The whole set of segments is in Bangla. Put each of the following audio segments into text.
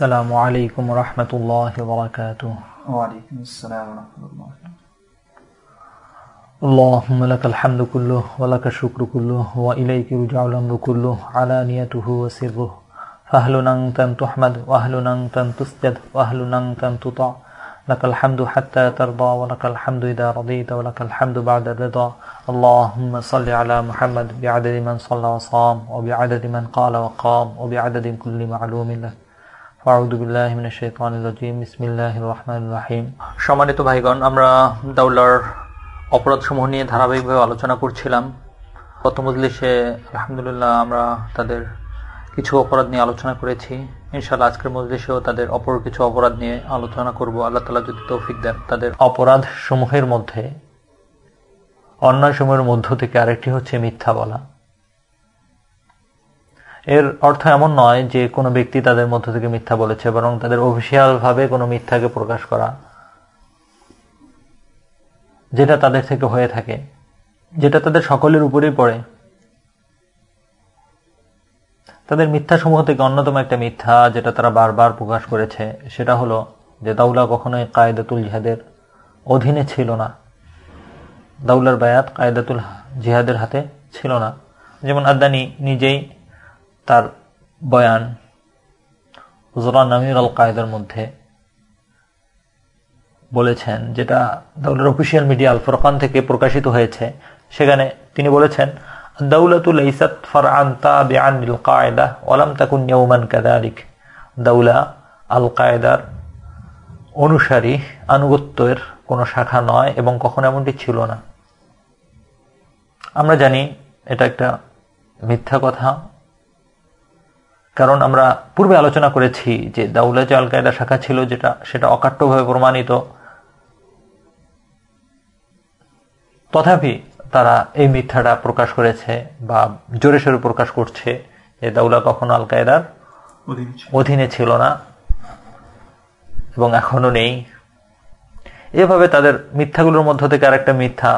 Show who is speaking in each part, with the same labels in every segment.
Speaker 1: السلام عليكم ورحمة الله وبركاته.
Speaker 2: وعليكم السلام ورحمة الله.
Speaker 1: اللهم لك الحمد كله ولك الشكر كله وإليك يرجع الأمر كله علانيته وسره. فأهل أنت أن تحمد وأهل أنت أن تسجد وأهل أنت أن تطاع لك الحمد حتى ترضى ولك الحمد إذا رضيت ولك الحمد بعد الرضا. اللهم صل على محمد بعدد من صلى وصام وبعدد من قال وقام وبعدد كل معلوم له. সম্মানিত ভাইগণ, আমরা দাউলার অপরাধসমূহ নিয়ে ধারাবাহিকভাবে আলোচনা করছিলাম। গত মজলিসে আলহামদুলিল্লাহ আমরা তাদের কিছু অপরাধ নিয়ে আলোচনা করেছি। ইনশাল্লাহ আজকের মজলিসেও তাদের অপর কিছু অপরাধ নিয়ে আলোচনা করব। আল্লাহ তালা যদি তৌফিক দেন তাদের অপরাধ সমূহের মধ্যে অন্যায় সমূহের মধ্য থেকে আরেকটি হচ্ছে মিথ্যা বলা। এর অর্থ এমন নয় যে কোনো ব্যক্তি তাদের মধ্য থেকে মিথ্যা বলেছে, বরং তাদের ভাবে কোনো মিথ্যাকে প্রকাশ করা, যেটা তাদের থেকে হয়ে থাকে, যেটা তাদের সকলের উপরেই পড়ে। তাদের মিথ্যা সমূহ থেকে অন্যতম একটা মিথ্যা যেটা তারা বারবার প্রকাশ করেছে, সেটা হলো যে দাউলা কখনোই কায়দাতুল জিহাদের অধীনে ছিল না। দাউলার বায়াত কায়দাতুল জিহাদের হাতে ছিল না। যেমন আদানি নিজেই তার বয়ান। হুজরা নামির আল কায়দার মধ্যে বলেছেন, যেটা দাউলার অফিসিয়াল মিডিয়া আল ফরকান থেকে প্রকাশিত হয়েছে, সেখানে তিনি বলেছেন দাউলাতুল ইসাত ফারআন তাবিআন লিল কায়দা ওয়ালাম তাকুন ইয়াওমান কাযালিক। দাউলা আল কায়দার অনুসারী আনুগত্যের কোনো শাখা নয় এবং কখনো এমনটি ছিল না। আমরা জানি এটা একটা মিথ্যা কথা। কারণ আমরা পূর্বে আলোচনা করেছি যে দাউলা যে আল কায়দা শাখা ছিল যেটা সেটা অকাট্যভাবে প্রমাণিত। তথাপি তারা এই মিথ্যাটা প্রকাশ করেছে বা জোরে সোরে প্রকাশ করছে যে দাউলা কখনো আল কায়দার অধীনে ছিল না এবং এখনও নেই। এভাবে তাদের মিথ্যাগুলোর মধ্য থেকে আরেকটা মিথ্যা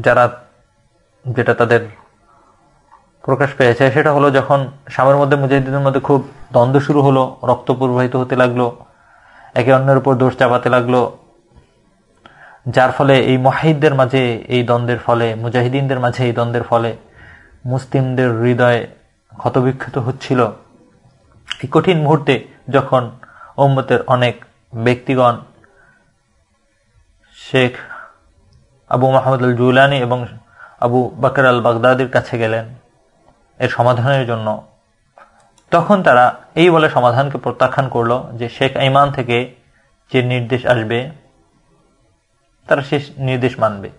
Speaker 1: যারা যেটা তাদের প্রকাশ পেয়েছে, সেটা হলো যখন স্বামীর মধ্যে মুজাহিদের মধ্যে খুব দ্বন্দ্ব শুরু হলো, রক্ত প্রবাহিত হতে লাগল, একে অন্যের উপর দোষ চাপাতে লাগল, যার ফলে এই মহিদদের মাঝে এই দ্বন্দ্বের ফলে, মুজাহিদিনদের মাঝে এই দ্বন্দ্বের ফলে মুসলিমদের হৃদয় ক্ষতবিক্ষত হচ্ছিল। এই কঠিন মুহূর্তে যখন ওম্মতের অনেক ব্যক্তিগণ, Sheikh Abu Mahmud al Julani এবং আবু বাকর আল বাগদাদির কাছে গেলেন এর সমাধানের জন্য। তখন তারা এই বলে সমাধানকে প্রত্যাখ্যান করল যে শেখ ইমান থেকে যে নির্দেশ আসবে, তারা সে নির্দেশ মানবে।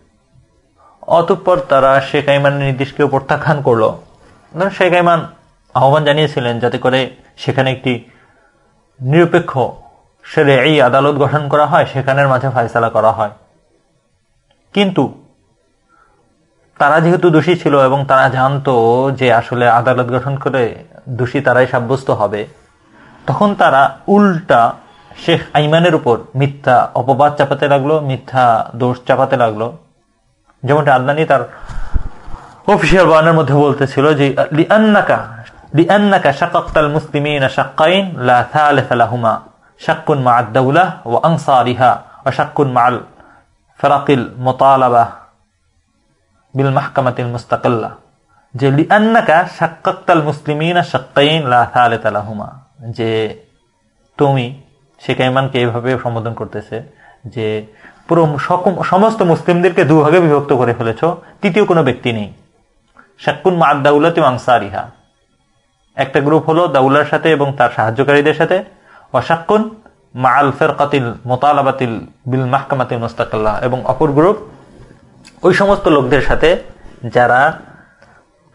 Speaker 1: অতঃপর তারা শেখ আইমানের নির্দেশকেও প্রত্যাখ্যান করল। করল শেখ আইমান আহ্বান জানিয়েছিলেন যাতে করে সেখানে একটি নিরপেক্ষ সেরে এই আদালত গঠন করা হয়, সেখানের মাঝে ফায়সালা করা হয়। কিন্তু তারা যেহেতু দোষী ছিল এবং তারা জানতো যে আসলে আদালত গঠন করে দোষী তারাই সাব্যস্ত হবে, তখন তারা উল্টা শেখ আইমানের উপর মিথ্যা অপবাদ চাপাতে লাগল, মিথ্যা দোষ চাপাতে লাগল। যেমনটা আদনানি তার অফিসিয়াল বয়ানের মধ্যে বলতেছিল যে, লিআন্নাকা লিআন্নাকা শাকাক্তাল মুসলিমিন শাক্কাইন লা লাহুমা, শাক্কুন মা আদ-দাওলাহ ওয়া আনসারিহা ওয়া শাক্কুন মা আল বিল মাহকামাতিল মুস্তাকিল্লা যে লিআন্নাকা শাক্কাক্তাল মুসলিমিনা শাক্কাইন লা থালিথা লাহুমা যে তুমি শেখ ইমানকে এইভাবে সম্বোধন করতেছে যে পুরো সমস্ত মুসলিমদেরকে দুভাগে বিভক্ত করে ফেলেছ, তৃতীয় কোনো ব্যক্তি নেই। শাক্কুন মা দাউলাতি আংসারিহা একটা গ্রুপ হলো দাউলার সাথে এবং তার সাহায্যকারীদের সাথে। অশাক্কুন মা আল ফেরকাতিল মোতালাবাতিল বিল মাহকামাতিল মুস্তাকাল্লাহ। এবং অপর গ্রুপ ওই সমস্ত লোকদের সাথে যারা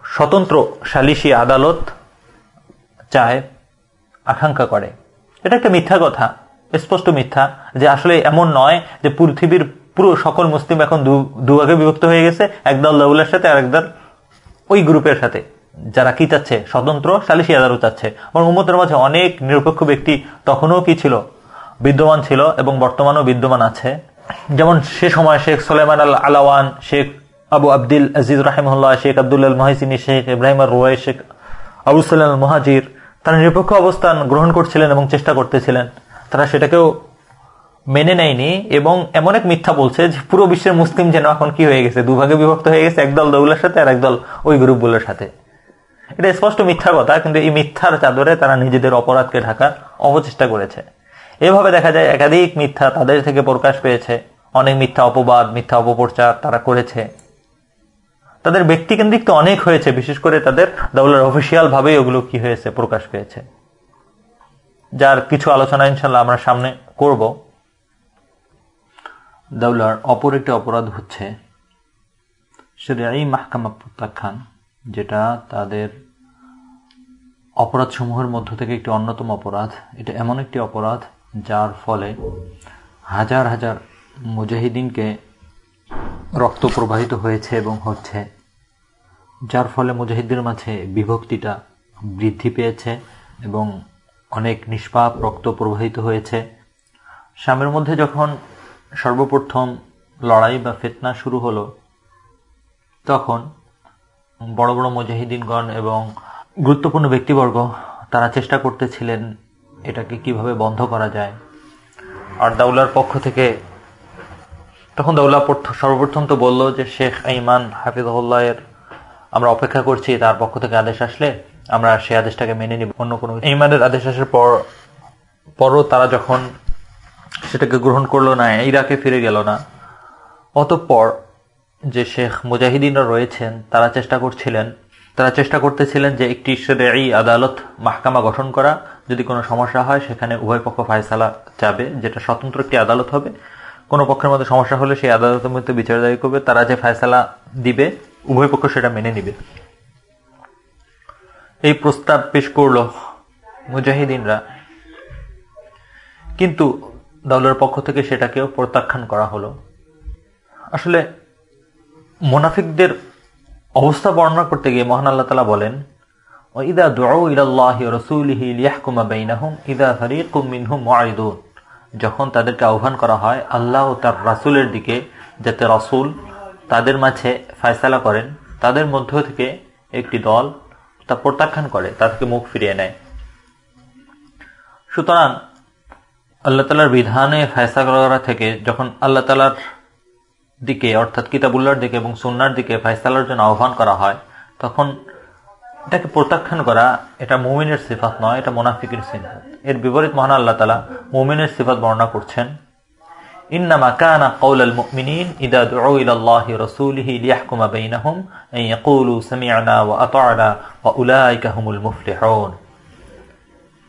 Speaker 1: স্বতন্ত্র সালিশি আদালত চায়, আকাঙ্ক্ষা করে। এটা একটা মিথ্যা কথা, স্পষ্ট মিথ্যা, যে আসলে এমন নয় যে পৃথিবীর পুরো সকল মুসলিম এখন দুভাগে বিভক্ত হয়ে গেছে, একদল দাউলের সাথে আর একদল ওই গ্রুপের সাথে, যারা কি চাচ্ছে, স্বতন্ত্র সালিশি আদালত চাচ্ছে। এবং উম্মতের মাঝে অনেক নিরপেক্ষ ব্যক্তি তখনও কি ছিল? বিদ্যমান ছিল এবং বর্তমানেও বিদ্যমান আছে। যেমন সে সময় শেখ সোলেমান আল আলাওয়ান শেখ আবু আব্দুল আজিজ রাহিমুল্লাহ শেখ আবদুল্লাহ মহিসিনী শেখ ইব্রাহিম রোয় শেখ আবু সাল্লাম মহাজির তারা নিরপেক্ষ অবস্থান গ্রহণ করছিলেন এবং চেষ্টা করতেছিলেন। তারা সেটাকেও মেনে নেয়নি এবং এমন এক মিথ্যা বলছে যে পুরো বিশ্বের মুসলিম যেন এখন কি হয়ে গেছে, দুভাগে বিভক্ত হয়ে গেছে, একদল দৌলার সাথে আর একদল ওই গ্রুপগুলোর সাথে। এটা স্পষ্ট মিথ্যা কথা, কিন্তু এই মিথ্যার চাদরে তারা নিজেদের অপরাধকে ঢাকার অপচেষ্টা করেছে। এভাবে দেখা যায় একাধিক মিথ্যা তাদের থেকে প্রকাশ পেয়েছে। অনেক মিথ্যা অপবাদ, মিথ্যা অপপ্রচার তারা করেছে। তাদের ব্যক্তিকেন্দ্রিক তো অনেক হয়েছে, বিশেষ করে তাদের দৌলার অফিসিয়াল ভাবে ওগুলো কি হয়েছে, প্রকাশ পেয়েছে। যার কিছু আলোচনা ইনশাল্লাহ আমরা সামনে করব। দাউলার অপর একটি অপরাধ হচ্ছে এই মাহকামা প্রত্যাখ্যান, যেটা তাদের অপরাধসমূহের মধ্য থেকে একটি অন্যতম অপরাধ। এটা এমন একটি অপরাধ যার ফলে হাজার হাজার মুজাহিদিনকে রক্ত প্রবাহিত হয়েছে এবং হচ্ছে, যার ফলে মুজাহিদের মাঝে বিভক্তিটা বৃদ্ধি পেয়েছে এবং অনেক নিষ্পাপ রক্ত প্রবাহিত হয়েছে। স্বামীর মধ্যে যখন সর্বপ্রথম লড়াই বা ফেতনা শুরু হলো, তখন বড় বড় মুজাহিদিনগণ এবং গুরুত্বপূর্ণ ব্যক্তিবর্গ তারা চেষ্টা করতেছিলেন এটাকে কীভাবে বন্ধ করা যায়? আর দাউলার পক্ষ থেকে তখন দাউলা সর্বপ্রথম তো বলল যে, শেখ আইমান হাফিজুল্লাহের আমরা অপেক্ষা করছি, তার পক্ষ থেকে আদেশ আসলে আমরা সেই আদেশটাকে মেনে নিব। অন্য কোনো ইমানের আদেশ আসার পর পরও তারা যখন সেটাকে গ্রহণ করল না, ইরাকে ফিরে গেল না, অতঃপর যে শেখ মুজাহিদিনরা রয়েছেন, তারা চেষ্টা করছিলেন তারা চেষ্টা করতেছিলেন যে একটি এই আদালত মাহকামা গঠন করা। যদি কোনো সমস্যা হয়, সেখানে উভয় পক্ষ ফায়সালা যাবে যেটা স্বতন্ত্র একটি আদালত হবে। কোনো পক্ষের মধ্যে সমস্যা হলে সেই আদালতের মধ্যে বিচারদায়ী করবে। তারা যে ফায়সালা দিবে, উভয় পক্ষ সেটা মেনে নিবে। এই প্রস্তাব পেশ করল মুজাহিদিনরা। কিন্তু দলের পক্ষ থেকে সেটাকেও প্রত্যাখ্যান করা হলো। আসলে মোনাফিকদের অবস্থা বর্ণনা করতে গিয়ে মহান আল্লাহ তালা বলেন ইদা যখন তাদেরকে আহ্বান করা হয়, আল্লাহ ও তার রাসূলের দিকে যাতে রাসূল তাদের মাঝে ফায়সালা করেন, তাদের মধ্য থেকে একটি দল তা প্রত্যাখ্যান করে তাদেরকে মুখ ফিরিয়ে নেয়। সুতরাং আল্লাহ তালার বিধানে ফায়সা করা থেকে যখন আল্লাহ তালার দিকে অর্থাৎ কিতাবুল্লার দিকে এবং সুন্নার দিকে ফায়সালার জন্য আহ্বান করা হয় তখন এটাকে প্রত্যাখ্যান করা এটা মুমিনের সিফাত নয় এটা মোনাফিকের সিফাত এর বিপরীত মহান আল্লাহ তালা মুমিনের সিফাত বর্ণনা করছেন إنما كان قول المؤمنين إذا دعوا إلى الله رسوله ليحكم بينهم أن يقولوا سمعنا وأطعنا وأولئك هم المفلحون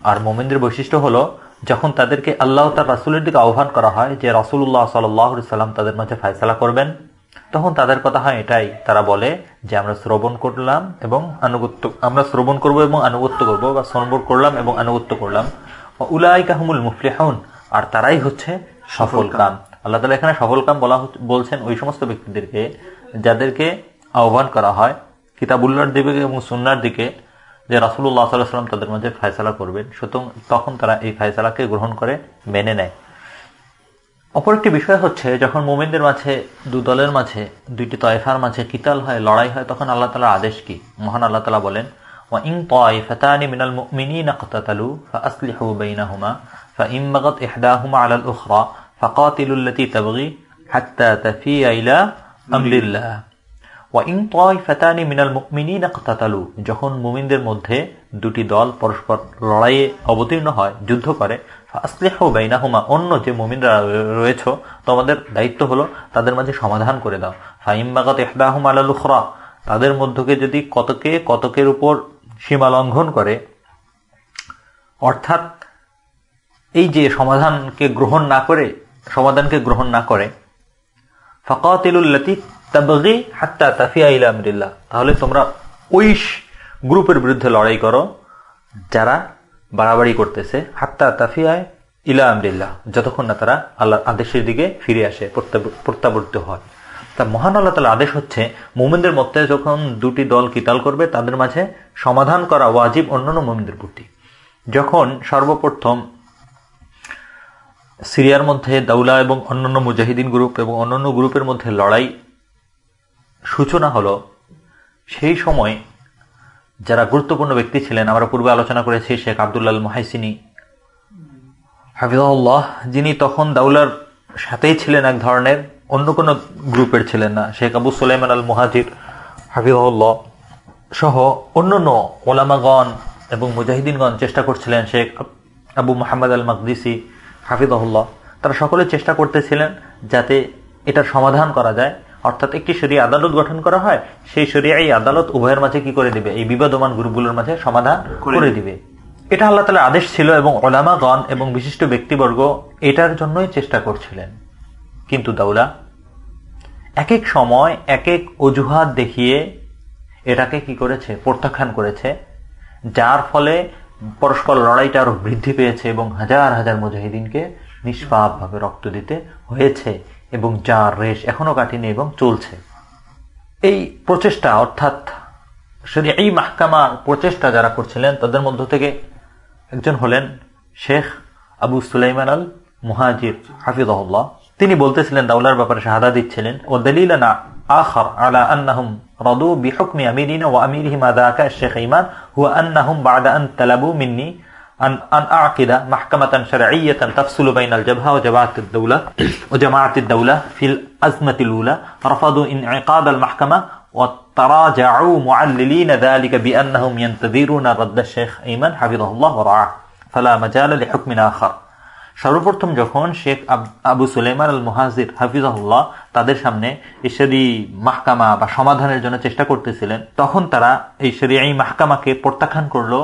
Speaker 1: আর মোমেনদের বৈশিষ্ট্য হলো যখন তাদেরকে আল্লাহ তার রাসুলের দিকে আহ্বান করা হয় যে রাসুল্লাহ সাল্লাম তাদের মাঝে ফায়সালা করবেন, তখন তাদের কথা হয় এটাই। তারা বলে যে, আমরা শ্রবণ করলাম এবং আনুগত্য, আমরা শ্রবণ করব এবং আনুগত্য করব বা শ্রবণ করলাম এবং আনুগত্য করলাম। উলাই কাহমুল মুফলিহুন। আর তারাই হচ্ছে সফল কাম। আল্লাহ তালা এখানে সফল কাম বলা বলছেন ওই সমস্ত ব্যক্তিদেরকে যাদেরকে আহ্বান করা হয় কিতাবুল্লার দিকে এবং সুন্নার দিকে যে রাসুল্লাহ সাল্লাম তাদের মাঝে ফায়সালা করবেন সুতরাং তখন তারা এই ফায়সালাকে গ্রহণ করে মেনে নেয় অপর একটি বিষয় হচ্ছে যখন মোমিনদের মাঝে দু দলের মাঝে দুইটি তয়ফার মাঝে কিতাল হয় লড়াই হয় তখন আল্লাহ তালার আদেশ কি মহান আল্লাহ তালা বলেন وإن طائفتان من المؤمنين اقتتلوا فأصلحوا بينهما فإن بغت إحداهما على الأخرى فقاتلوا التي تبغي حتى تفيء إلى أمر الله যখন মুমিনদের মধ্যে দুটি দল পরস্পর লড়াইয়ে অবতীর্ণ হয়, যুদ্ধ করে অন্য যে মুমিনরা রয়েছ, তোমাদের দায়িত্ব হলো তাদের মাঝে সমাধান করে দাও। ফাইমবাগত এহদাহুম আলালুখরা তাদের মধ্যকে যদি কতকে কতকের উপর সীমা লঙ্ঘন করে, অর্থাৎ এই যে সমাধানকে গ্রহণ না করে, সমাধানকে গ্রহণ না করে ফকাতিলুল্লাতি তাফিয়া তাহলে তোমরা ওই গ্রুপের বিরুদ্ধে লড়াই করো যারা বাড়াবাড়ি করতেছে। হাত্তা তাফিয়ায় ইলা আমরিল্লাহ। যতক্ষণ না তারা আল্লাহ আদেশের দিকে ফিরে আসে প্রত্যাবর্তিত হয়। তা মহান আল্লাহ তালা আদেশ হচ্ছে, মোমিনদের মধ্যে যখন দুটি দল কিতাল করবে, তাদের মাঝে সমাধান করা ওয়াজিব অন্যান্য মোমিনদের প্রতি। যখন সর্বপ্রথম সিরিয়ার মধ্যে দাউলা এবং অন্যান্য মুজাহিদিন গ্রুপ এবং অন্যান্য গ্রুপের মধ্যে লড়াই সূচনা হলো, সেই সময় যারা গুরুত্বপূর্ণ ব্যক্তি ছিলেন, আমরা পূর্বে আলোচনা করেছি শেখ আবদুল্লাল মহাইসিনী হাফিজাউল্লাহ যিনি তখন দাউলার সাথেই ছিলেন এক ধরনের, অন্য কোনো গ্রুপের ছিলেন না। শেখ আবু সুলাইমান আল মুহাজির হাফিজাউল্লাহ সহ অন্যান্য ওলামাগণ এবং মুজাহিদিনগণ চেষ্টা করছিলেন শেখ আবু মোহাম্মদ আল মকদিসি হাফিজাহুল্লাহ, তারা সকলে চেষ্টা করতেছিলেন যাতে এটার সমাধান করা যায়। অর্থাৎ একটি সরিয়া আদালত গঠন করা হয় সেই সরিয়া এই আদালত উভয়ের মাঝে কি করে দিবে? এই বিবাদমান গ্রুপগুলোর মাঝে সমাধান করে দিবে। এটা আল্লাহ তালার আদেশ ছিল এবং ওলামাগণ এবং বিশিষ্ট ব্যক্তিবর্গ এটার জন্যই চেষ্টা করছিলেন। কিন্তু দাউলা এক এক সময় এক এক অজুহাত দেখিয়ে এটাকে কি করেছে? প্রত্যাখ্যান করেছে যার ফলে পরস্পর লড়াইটা আরও বৃদ্ধি পেয়েছে এবং হাজার হাজার মুজাহিদিনকে নিষ্পাপভাবে রক্ত দিতে হয়েছে। এবং যার রেশ এখনও কাটেনি এবং চলছে। এই প্রচেষ্টা, অর্থাৎ সেদি এই মাহকামার প্রচেষ্টা যারা করছিলেন, তাদের মধ্য থেকে একজন হলেন শেখ আবু সুলাইমান আল মুহাজির হাফিজহল্লাহ। তিনি বলতেছিলেন দাউলার ব্যাপারে শাহাদা দিচ্ছিলেন ও দলিলানা আখর আলা আন্নাহুম রাদু বিহুকমি আমিরিনা ওয়া আমিরহিমা দাকা শেখ ইমান, হুয়া আন্নাহুম বাদা আন তালাবু মিন্নি أن أن أعقد محكمة شرعية تفصل بين الجبهة وجماعة الدولة وجماعة الدولة في الأزمة الأولى رفضوا انعقاد المحكمة وتراجعوا معللين ذلك بأنهم ينتظرون رد الشيخ أيمن حفظه الله ورعاه فلا مجال لحكم آخر সর্বপ্রথম যখন শেখ আবু সুলাইমান আল মুহাজির হাফিজাহুল্লাহ তাদের সামনে ঈশ্বরী মাহকামা বা সমাধানের জন্য চেষ্টা করতেছিলেন তখন তারা এই এই মাহকামাকে প্রত্যাখ্যান করলো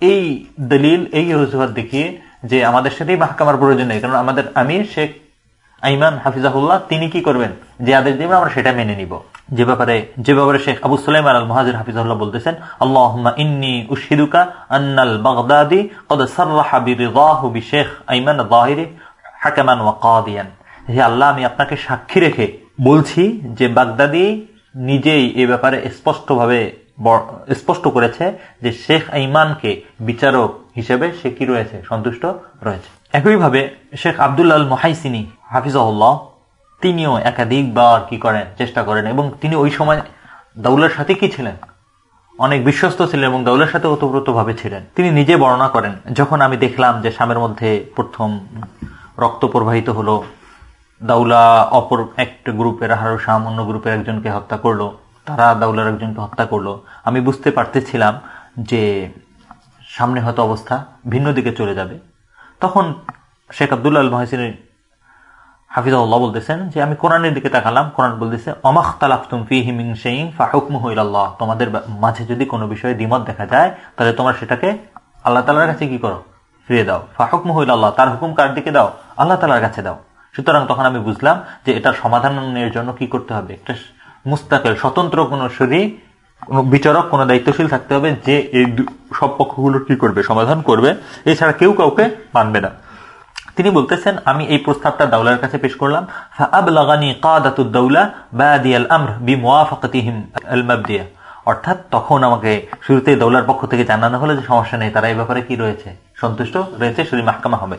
Speaker 1: এই দলিল, এই অজুহাত দেখিয়ে যে আমাদের সাথেই মাহকামার প্রয়োজন নেই। কারণ আমাদের আমি শেখ আইমান হাফিজাহুল্লাহ, তিনি কি করবেন? যে আদেশ দেবেন, আমরা সেটা মেনে নিব। যে ব্যাপারে যে ব্যাপারে শেখ আবু সুলাইমান আল মহাজির হাফিজাহুল্লাহ বলতেছেন আল্লাহ ইন্নি উশিদুকা আন্নাল বাগদাদি কদ সার্রাহা শেখ আইমান হাকামান ওয়া কাদিয়ান। হে আল্লাহ, আমি আপনাকে সাক্ষী রেখে বলছি যে বাগদাদি নিজেই এ ব্যাপারে স্পষ্টভাবে স্পষ্ট করেছে যে শেখ আইমানকে বিচারক হিসেবে সে কি রয়েছে? সন্তুষ্ট রয়েছে। একইভাবে শেখ আবদুল্লাহ মহাইসিনী হাফিজাউল্লাহ তিনিও একাধিকবার কি করেন, চেষ্টা করেন এবং তিনি ওই সময় দাউলার সাথে কি ছিলেন? অনেক বিশ্বস্ত ছিলেন এবং দাউলার সাথে ওতপ্রোত ভাবে ছিলেন। তিনি নিজে বর্ণনা করেন, যখন আমি দেখলাম যে স্বামের মধ্যে প্রথম রক্ত প্রবাহিত হলো, দাউলা অপর একটা গ্রুপের আহারো শাম অন্য গ্রুপের একজনকে হত্যা করল তারা দাউলার একজনকে হত্যা করল। আমি বুঝতে পারতেছিলাম যে সামনে হয়তো অবস্থা ভিন্ন দিকে চলে যাবে। তখন শেখ আবদুল্লাহ আল মহাসিন হাফিজাউল্লাহ বলতেছেন যে, আমি কোরআনের দিকে তাকালাম। কোরআন বলতেছে অমাখ তালাফতুম ফি হিমিং সেইং ফাহুকমু হইল্লাহ তোমাদের মাঝে যদি কোনো বিষয়ে দ্বিমত দেখা যায়, তাহলে তোমার সেটাকে আল্লাহ তালার কাছে কি করো? ফিরে দাও। ফাহুকমু হইল্লাহ তার হুকুম কার দিকে দাও? আল্লাহ তালার কাছে দাও। সুতরাং তখন আমি বুঝলাম যে, এটার সমাধানের জন্য কি করতে হবে? একটা মুস্তাকেল স্বতন্ত্র কোন শরীর, কোন বিচারক, কোন দায়িত্বশীল থাকতে হবে যে এই সব পক্ষগুলোর কি করবে, সমাধান করবে। এছাড়া কেউ কাউকে মানবে না। তিনি বলতেছেন, আমি এই প্রস্তাবটা দাউলার কাছে পেশ করলাম। অর্থাৎ তখন আমাকে শুরুতে দৌলার পক্ষ থেকে জানানো হলো যে সমস্যা নেই, তারা এই ব্যাপারে কি রয়েছে? সন্তুষ্ট রয়েছে শুধু মাহকামা হবে।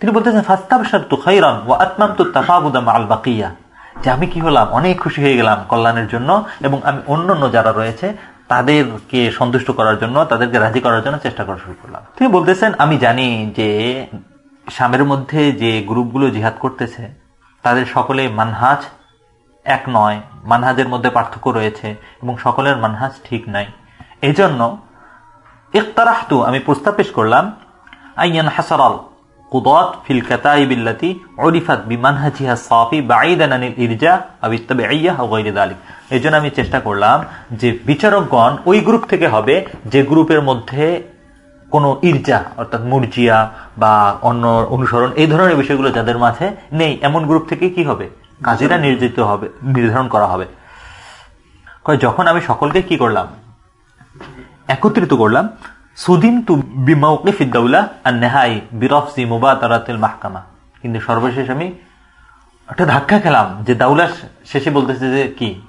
Speaker 1: তিনি বলতেছেন ফাস্তাবসারতু খাইরান ওয়া আতমামতু তাফাবুদা মাল বাকিয়া। যে আমি কি হলাম? অনেক খুশি হয়ে গেলাম কল্যাণের জন্য এবং আমি অন্যান্য যারা রয়েছে, তাদেরকে সন্তুষ্ট করার জন্য, তাদেরকে রাজি করার জন্য চেষ্টা করা শুরু করলাম। তিনি বলতেছেন, আমি জানি যে স্বামের মধ্যে যে গ্রুপগুলো জিহাদ করতেছে, তাদের সকলে মানহাজ এক নয়। মানহাজের মধ্যে পার্থক্য রয়েছে এবং সকলের মানহাজ ঠিক নাই। এজন্য ইকতারাহতু, আমি প্রস্তাব পেশ করলাম, আইয়ান হাসারাল কুদত ফিল কাতাইবিল্লাতি উরিফাত বিমানহাজিহা সাফি বাঈদান আনিল ইরজা ইত্তাবিইয়া আও গায়রি যালিক এজন্য আমি চেষ্টা করলাম যে বিচারকগণ ওই গ্রুপ থেকে হবে যে গ্রুপের মধ্যে কোনো ইরজা, অর্থাৎ মুরজিয়া বা অন্য অনুসরণ, এই ধরনের বিষয়গুলো যাদের মাঝে নেই, এমন গ্রুপ থেকে কি হবে? কাজীরা নির্জিত হবে, নির্ধারণ করা হবে। যখন আমি সকলকে কি করলাম? একত্রিত করলাম সুদিন তু বিমাউকিফিদ্দাউলা আর নেহাই বিরফসি মুবাতারাতিল মাহকামা। কিন্তু সর্বশেষ আমি একটা ধাক্কা খেলাম যে দাউলা শেষে বলতেছে যে কি?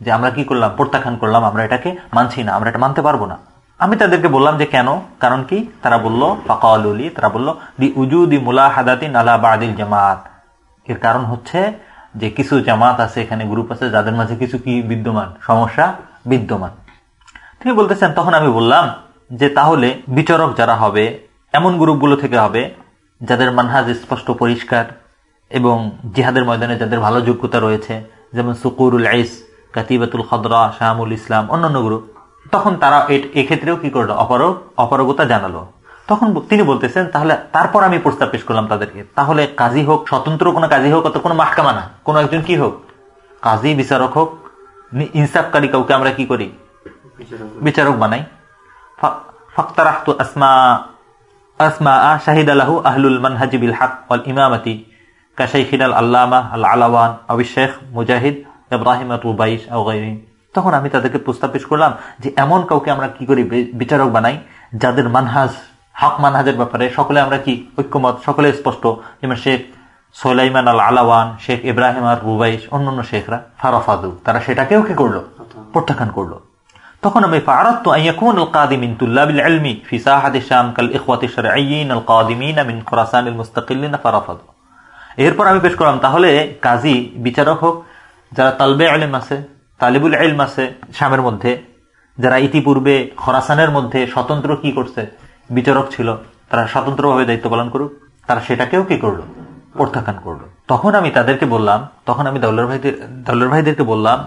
Speaker 1: যে আমরা কি করলাম? প্রত্যাখ্যান করলাম আমরা এটাকে, মানছি না, আমরা এটা মানতে পারব না। আমি তাদেরকে বললাম যে কেন? কারণ কি? তারা বলল ফাকাউলি তারা বলল দি উজুদি মুলাহাদাতিন আলা বাদিল জামাত। এর কারণ হচ্ছে যে কিছু জামাত আছে, এখানে গ্রুপ আছে, যাদের মাঝে কিছু কি বিদ্যমান? সমস্যা বিদ্যমান। তিনি বলতেছেন, তখন আমি বললাম যে তাহলে বিচারক যারা হবে, এমন গ্রুপগুলো থেকে হবে, যাদের মানহাজ স্পষ্ট পরিষ্কার এবং জিহাদের ময়দানে যাদের ভালো যোগ্যতা রয়েছে, যেমন সুকুরুল আইস, কাতিবাতুল খদরা, শাহামুল ইসলাম, অন্যান্য গ্রুপ। তখন তারা এক্ষেত্রেও কি করল? অপারগ, অপারগতা জানালো। তখন তিনি বলতেছেন, তাহলে তারপর আমি প্রস্তাব পেশ করলাম তাদেরকে। তাহলে কাজী হোক, স্বতন্ত্র কোনো কাজী হোক অত কোনো মাহকামা না, কোনো একজন কি হোক? কাজী, বিচারক হোক ইনসাফকারী কাউকে আমরা কি করি? বিচারক বানাই। ফাক্তারাহতু আসমা আসমা শাহিদ আলাহু আহলুল মানহাজি বিল হক ওয়াল ইমামতি কাশাইখিন আল আল্লামা আল আলাওয়ান আবি শেখ মুজাহিদ ইব্রাহিম আউগাইরিন তখন আমি তাদেরকে প্রস্তাব পেশ করলাম যে এমন কাউকে আমরা কি করি বিচারক বানাই যাদের মানহাজ, হক মানহাজের ব্যাপারে সকলে আমরা কি ঐক্যমত, সকলে স্পষ্ট, যেমন শেখ সোলাইমান আল আলাওয়ান শেখ ইব্রাহিম আর রুবাইশ অন্যান্য শেখরা ফারাফাদু, তারা সেটাকেও কি করল? প্রত্যাখ্যান করল। তখন আমি ফারাত আইয়াকুন আল কাদিমিন তুল্লাবিল ইলমি ফি সাহাত শাম কাল ইখওয়াত শারঈয়িন আল কাদিমিন মিন খুরাসান আল মুস্তাকিলিন ফারাফাদ এরপর আমি পেশ করলাম, তাহলে কাজী, বিচারক হোক, যারা তালবে আলেম আছে, তালিবুল ইলম আছে শামের মধ্যে, যারা ইতিপূর্বে খরাসানের মধ্যে স্বতন্ত্র কি করছে, বিচারক ছিল, তারা স্বতন্ত্রভাবে দায়িত্ব পালন করুক, তারা সেটাকেও কি করল? প্রত্যাখ্যান করল। তখন আমি তাদেরকে বললাম, তখন আমি দৌলার ভাইদের দৌলার ভাইদেরকে বললাম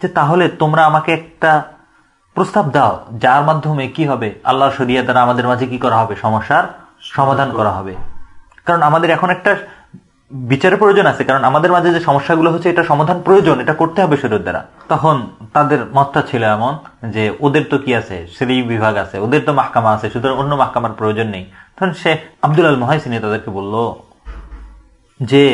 Speaker 1: যে, তাহলে তোমরা আমাকে একটা প্রস্তাব দাও, যার মাধ্যমে কি হবে? আল্লাহ শরিয়া দ্বারা আমাদের মাঝে কি করা হবে? সমস্যার সমাধান করা হবে। কারণ আমাদের এখন একটা বিচারের প্রয়োজন আছে। কারণ আমাদের মাঝে যে সমস্যাগুলো হচ্ছে, এটা সমাধান প্রয়োজন, এটা করতে হবে শরীর দ্বারা। তখন তাদের মতটা ছিল এমন যে, ওদের তো কি আছে? শ্রী বিভাগ আছে, ওদের তো মাহকামা আছে, সুতরাং অন্য মাহকামার প্রয়োজন নেই। তখন সে আব্দুল আল মহাইসিনী তাদেরকে বলল, যে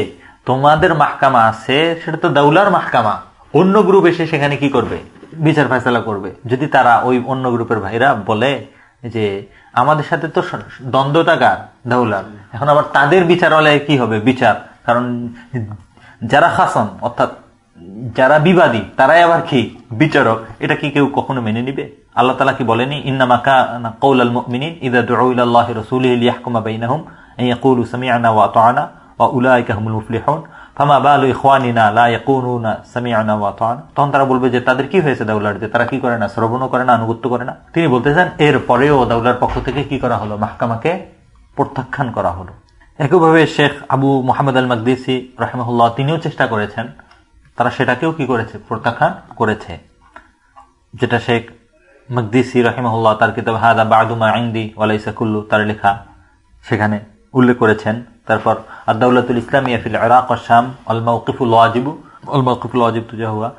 Speaker 1: তোমাদের মাহকামা আছে, সেটা তো দাউলার মাহকামা। অন্য গ্রুপ এসে সেখানে কি করবে? বিচার ফেসলা করবে। যদি তারা ওই অন্য গ্রুপের ভাইরা বলে যে, আমাদের সাথে তো দ্বন্দ্বতা কার দাউলার এখন আবার তাদের বিচারালয়ে কি হবে বিচার? কারণ যারা খাসন, অর্থাৎ যারা বিবাদী, তারাই আবার কি? বিচারক। এটা কি কেউ কখনো মেনে নিবে? আল্লাহ তালা কি বলেনি? ইন্নামাকা কৌল আল মিনিন ইদা ওয়া ফামা বালু ইখওয়ানিনা, লা ইয়াকুনুনা সামিআনা ওয়া আতানা তখন তারা বলবে যে, তাদের কি হয়েছে দাউলার যে, তারা কি করে না, শ্রবণও করে না, আনুগত্য করে না? তিনি বলতেছেন, এর পরেও দাউলার পক্ষ থেকে কি করা হলো? মাহকামাকে প্রত্যাখ্যান করা হলো। একইভাবে শেখ আবু মোহাম্মদ আল মকদিসি রহমুল্লাহ তিনিও চেষ্টা করেছেন, তারা সেটাকেও কি করেছে? প্রত্যাখ্যান করেছে। যেটা শেখ মকদিসি রহিমহুল্লাহ তার কিতাব হাদা বাদুমা আইন্দি ওয়ালাইসাকুল্লু তার লেখা সেখানে উল্লেখ করেছেন। তারপর আদাউল্লাতুল ইসলামিয়া ফিল ইরাক শাম আল ওয়াজিবু ওয়াজিব তুজা হুয়া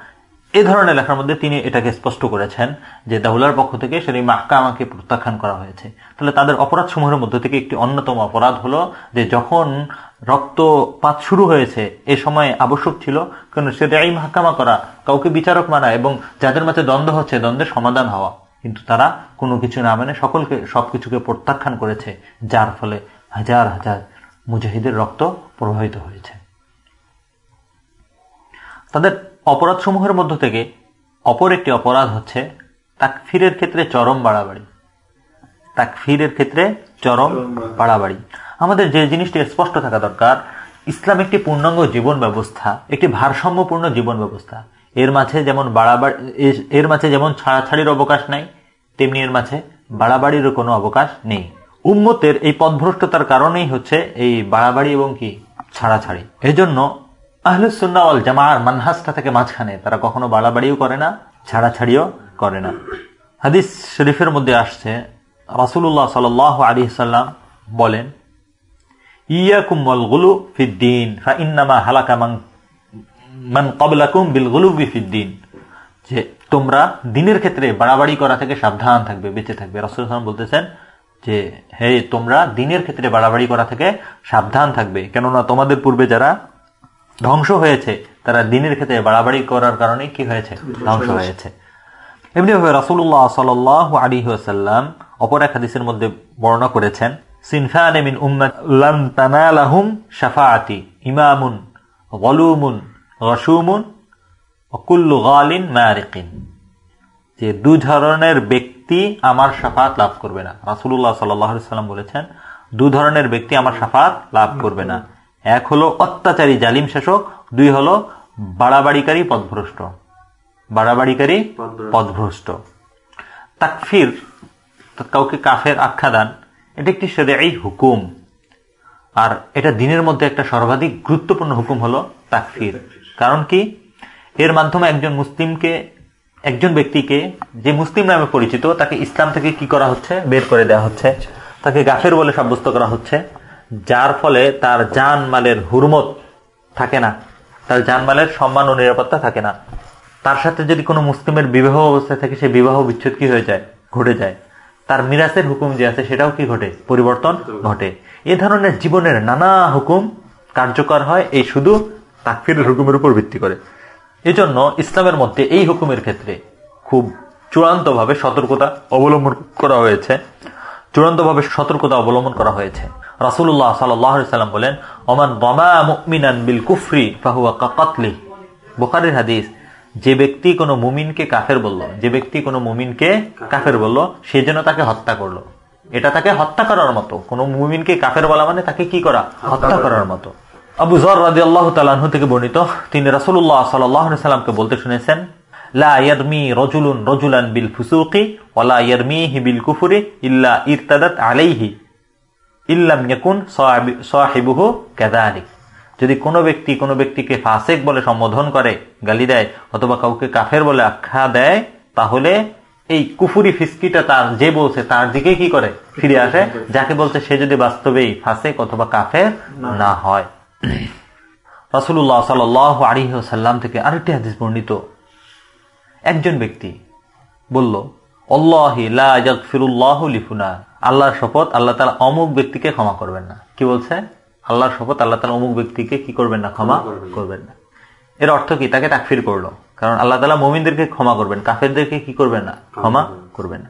Speaker 1: এই ধরনের লেখার মধ্যে তিনি এটাকে স্পষ্ট করেছেন যে দাহুলার পক্ষ থেকে সেই মাহকামাকে প্রত্যাখ্যান করা হয়েছে। তাহলে তাদের অপরাধ সমূহের মধ্যে থেকে একটি অন্যতম অপরাধ হলো যে যখন রক্তপাত শুরু হয়েছে, এ সময় আবশ্যক ছিল কারণ সেটা এই মাহকামা করা, কাউকে বিচারক মানা এবং যাদের মাঝে দ্বন্দ্ব হচ্ছে, দ্বন্দ্বের সমাধান হওয়া। কিন্তু তারা কোনো কিছু না মেনে সকলকে, সবকিছুকে প্রত্যাখ্যান করেছে, যার ফলে হাজার হাজার মুজাহিদের রক্ত প্রবাহিত হয়েছে। তাদের অপরাধসমূহের মধ্য থেকে অপর একটি অপরাধ হচ্ছে তাকফিরের ক্ষেত্রে চরম বাড়াবাড়ি। তাকফিরের ক্ষেত্রে চরম বাড়াবাড়ি। আমাদের যে জিনিসটি স্পষ্ট থাকা দরকার ইসলাম একটি পূর্ণাঙ্গ জীবন ব্যবস্থা একটি ভারসাম্যপূর্ণ জীবন ব্যবস্থা। এর মাঝে যেমন বাড়াবাড়ি এর মাঝে যেমন ছাড়াছাড়ির অবকাশ নাই তেমনি এর মাঝে বাড়াবাড়িরও কোনো অবকাশ নেই। উম্মতের এই পথভ্রষ্টতার কারণেই হচ্ছে এই বাড়াবাড়ি এবং কি ছাড়াছাড়ি। এই জন্য আহলুসুল্লাহ জামার মানহাজটা থেকে মাঝখানে তারা কখনো বাড়াবাড়িও করে না, ছাড়াছাড়িও করে না। হাদিস শরীফের মধ্যে আসছে রাসুল্লাহ সাল আলী সাল্লাম বলেন মান গুলু যে তোমরা দিনের ক্ষেত্রে বাড়াবাড়ি করা থেকে সাবধান থাকবে, বেঁচে থাকবে। রাসুল বলতেছেন যে হে তোমরা দিনের ক্ষেত্রে বাড়াবাড়ি করা থেকে সাবধান থাকবে। কেননা তোমাদের পূর্বে যারা ধ্বংস হয়েছে তারা দিনের ক্ষেত্রে বাড়াবাড়ি করার কারণে কি হয়েছে? ধ্বংস হয়েছে। এমনিভাবে রাসুল্লাহ সাল আলী অপর এক হাদিসের মধ্যে বর্ণনা করেছেন সিনফান মিন উম্মাম তানালাহুম শাফাআতি ইমামুন গলুমুন রসুমুন অকুল্লু গালিন মারিকিন। যে দু ধরনের ব্যক্তি আমার সাফাত লাভ করবে না। রাসুল্লাহ সাল্লাম বলেছেন, দু ধরনের ব্যক্তি আমার সাফাত লাভ করবে না। এক হলো অত্যাচারী জালিম শাসক, দুই হলো বাড়াবাড়িকারী পদভ্রষ্ট। বাড়াবাড়িকারী পদভ্রষ্ট। তাকফির, কাউকে কাফের আখ্যা দান, এটা একটি সেরেই হুকুম। আর এটা দিনের মধ্যে একটা সর্বাধিক গুরুত্বপূর্ণ হুকুম হলো তাকফির। কারণ কি? এর মাধ্যমে একজন মুসলিমকে একজন ব্যক্তিকে যে মুসলিম নামে পরিচিত, তাকে ইসলাম থেকে কি করা হচ্ছে? বের করে দেওয়া হচ্ছে। তাকে গাফের বলে সাব্যস্ত করা হচ্ছে। যার ফলে তার জান মালের হুরমত থাকে না। তার জানমালের সম্মান ও নিরাপত্তা থাকে না। তার সাথে যদি কোনো মুসলিমের বিবাহ অবস্থায় থাকে সেই বিবাহ বিচ্ছেদ কি হয়ে যায়? ঘটে যায়। তার মিরাসের হুকুম যে আছে, সেটাও কি ঘটে? পরিবর্তন ঘটে। এ ধরনের জীবনের নানা হুকুম কার্যকর হয়। এই শুধু তাকফিরের হুকুমের উপর ভিত্তি করে। এজন্য ইসলামের মধ্যে এই হুকুমের ক্ষেত্রে খুব চূড়ান্তভাবে সতর্কতা অবলম্বন করা হয়েছে। চূড়ান্তভাবে সতর্কতা অবলম্বন করা হয়েছে। রাসুল্লাহ সাল্লাম বলেন অমান বমা বিল কুফরি ফাহুয়া কাকাতলি। বোখারির হাদিস, যে ব্যক্তি কোনো মুমিনকে কাফের বলল, যে ব্যক্তি কোনো মুমিনকে কাফের বলল, সে যেন তাকে হত্যা করল। এটা তাকে হত্যা করার মতো। কোন মুমিনকে কাফের বলা মানে তাকে কি করা? হত্যা করার মতো। আবু জর রাজি আল্লাহ তালাহ থেকে বর্ণিত তিনি রাসুল্লাহ সাল্লামকে বলতে শুনেছেন লা রজুলুন রজুলান বিল ফুসুকি ওলা ইয়ারমিহি বিল কুফুরি ইল্লা ইরতাদাত আলাইহি ইল্লাম ইয়াকুন সাহিবুহু কাযালিক। যদি কোনো ব্যক্তি কোনো ব্যক্তিকে ফাসেক বলে সম্বোধন করে গালি দেয় অথবা কাউকে কাফের বলে আখ্যা দেয় তাহলে এই কুফুরি ফিসকিটা তার যে বলছে তার দিকে কি করে? ফিরে আসে? যাকে বলছে সে যদি বাস্তবেই ফাসেক অথবা কাফের না হয়। রাসুল্লাহ সাল আলী সাল্লাম থেকে আরেকটি হাদিস বর্ণিত। একজন ব্যক্তি বলল লিফুনা। আল্লাহর শপথ আল্লাহ তালা অমুক ব্যক্তিকে ক্ষমা করবেন না। কি বলছে? আল্লাহর শপথ আল্লাহ তালা অমুক ব্যক্তিকে কি করবেন না? ক্ষমা করবেন না। এর অর্থ কি? তাকে তাকফির করল। কারণ আল্লাহ তালা মোমিনদেরকে ক্ষমা করবেন, কাফেরদেরকে কি করবেন না? ক্ষমা করবেন না।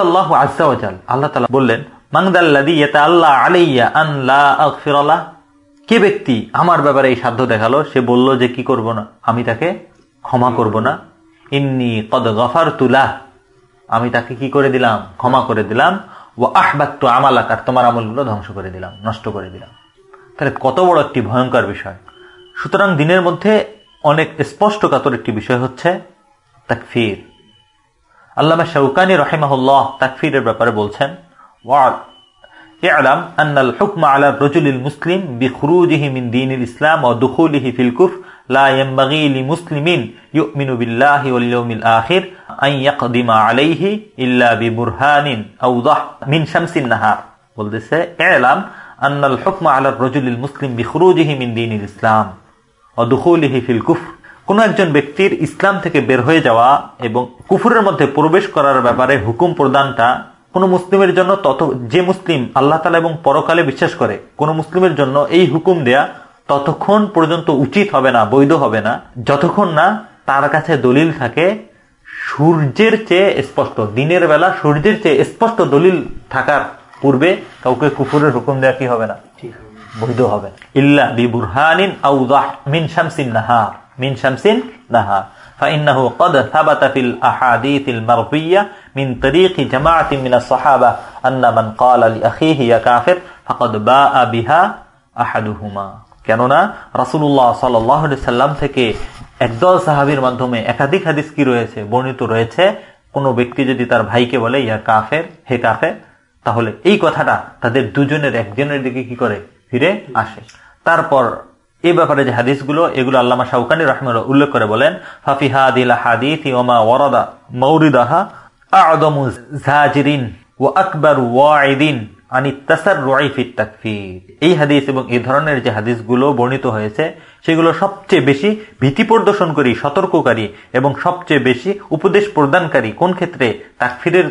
Speaker 1: আল্লাহ আল্লাহ তালা বললেন মাংদাল্লাদি আল্লাহ আলাইয়া আল্লাহ আকফিরাল্লাহ কে ব্যক্তি আমার ব্যাপারে এই সাধ্য দেখাল? সে বলল যে কি করব না? আমি তাকে ক্ষমা করব না। ইন্নি কদ গফার তুলা আমি তাকে কি করে দিলাম? ক্ষমা করে দিলাম। ও আহবাত্ত আমালাক, আর তোমার আমলগুলো ধ্বংস করে দিলাম, নষ্ট করে দিলাম। তাহলে কত বড় একটি ভয়ঙ্কর বিষয়। সুতরাং দিনের মধ্যে অনেক স্পষ্টকাতর একটি বিষয় হচ্ছে তাকফির। আল্লামা শৌকানি রহেমাহুল্লাহ তাকফিরের ব্যাপারে বলছেন ওয়াল اعلم أن الحكم على الرجل المسلم بخروجه من دين الإسلام ودخوله في الكفر لا ينبغي لمسلم يؤمن بالله واليوم الآخر أن يقدم عليه إلا ببرهان أوضح من شمس النهار বলতেছে اعلم أن الحكم على الرجل المسلم بخروجه من دين الإسلام ودخوله في الكفر কোন একজন ব্যক্তির ইসলাম থেকে বের হয়ে যাওয়া এবং কুফুরের মধ্যে প্রবেশ করার ব্যাপারে হুকুম প্রদানটা কোন মুসলিমের জন্য তত যে মুসলিম আল্লাহ তালা এবং পরকালে বিশ্বাস করে কোন মুসলিমের জন্য এই হুকুম দেয়া ততক্ষণ পর্যন্ত উচিত হবে না বৈধ হবে না। যতক্ষণ না তার কাছে দলিল থাকে সূর্যের চেয়ে স্পষ্ট দিনের বেলা সূর্যের চেয়ে স্পষ্ট দলিল থাকার পূর্বে কাউকে কুকুরের হুকুম দেওয়া কি হবে না? বৈধ হবে ইল্লা বিবুরহানিন আউদাহ মিন শামসিন নাহার। মিন শামসিন নাহার। فإنه قد ثبت في الأحاديث المرضية من طريق جماعة من الصحابة أن من قال لأخيه يا كافر فقد باء بها أحدهما কেননা রাসুল্লাহ সাল্লাহ সাল্লাম থেকে একদল সাহাবির মাধ্যমে একাধিক হাদিস কি রয়েছে বর্ণিত রয়েছে কোন ব্যক্তি যদি তার ভাইকে বলে ইয়া কাফের হে কাফের তাহলে এই কথাটা তাদের দুজনের একজনের দিকে কি করে ফিরে আসে তারপর এই ব্যাপারে যে হাদিসগুলো, এগুলো আল্লামা শাউকানি রহমান উল্লেখ করে বলেন এই হাদিস এবং এই ধরনের যে হাদিসগুলো বর্ণিত হয়েছে, সেগুলো সবচেয়ে বেশি ভীতি প্রদর্শনকারী, সতর্ককারী এবং সবচেয়ে বেশি উপদেশ প্রদানকারী কোন ক্ষেত্রে? তাকফিরের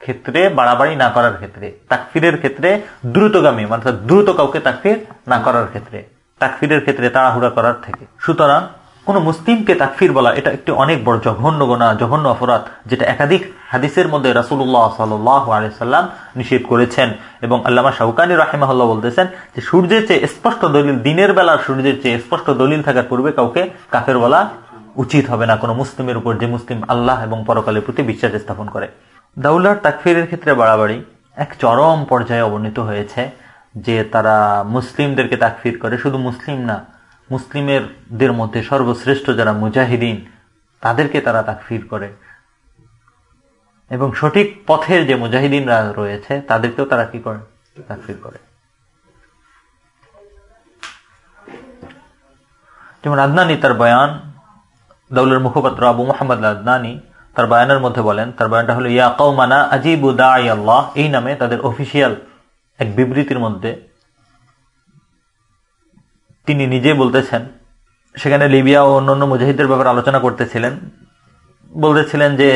Speaker 1: ক্ষেত্রে, বাড়াবাড়ি না করার ক্ষেত্রে। তাকফিরের ক্ষেত্রে দ্রুতগামী মানে দ্রুত কাউকে তাকফির না করার ক্ষেত্রে। তাকফিরের ক্ষেত্রে তাড়াহুড়া করার থেকে। সুতরাং কোন মুসলিমকে তাকফির বলা, এটা একটি অনেক বড় জঘন্য গোনা, জঘন্য অপরাধ, যেটা একাধিক হাদিসের মধ্যে রাসুল্লাহ সাল্লাম নিষেধ করেছেন। এবং আল্লামা শাহুকানি রাহেমাল্লাহ বলতেছেন যে, সূর্যের চেয়ে স্পষ্ট দলিল, দিনের বেলার সূর্যের চেয়ে স্পষ্ট দলিল থাকার পূর্বে কাউকে কাফের বলা উচিত হবে না। কোনো মুসলিমের উপর যে মুসলিম আল্লাহ এবং পরকালের প্রতি বিশ্বাস স্থাপন করে। দাউলার তাকফিরের ক্ষেত্রে বাড়াবাড়ি এক চরম পর্যায়ে অবনীত হয়েছে। যে তারা মুসলিমদেরকে তাকফির করে, শুধু মুসলিম না, মুসলিমেরদের মধ্যে সর্বশ্রেষ্ঠ যারা মুজাহিদিন, তাদেরকে তারা তাকফির করে। এবং সঠিক পথের যে মুজাহিদিনরা রয়েছে, তাদেরকেও তারা কি করে? তাকফির করে। যেমন আদনানি তার বয়ান, দৌলের মুখপাত্র আবু মোহাম্মদ আদনানি তার বয়ানের মধ্যে বলেন, তার বয়ানটা হলো, ইয়া কৌমানা আজিবু দাই আল্লাহ এই নামে তাদের অফিসিয়াল এক বিবৃতির মধ্যে তিনি নিজে বলতেছেন, সেখানে লিবিয়া ও অন্যান্য মুজাহিদের ব্যাপারে আলোচনা করতেছিলেন। বলতেছিলেন যে,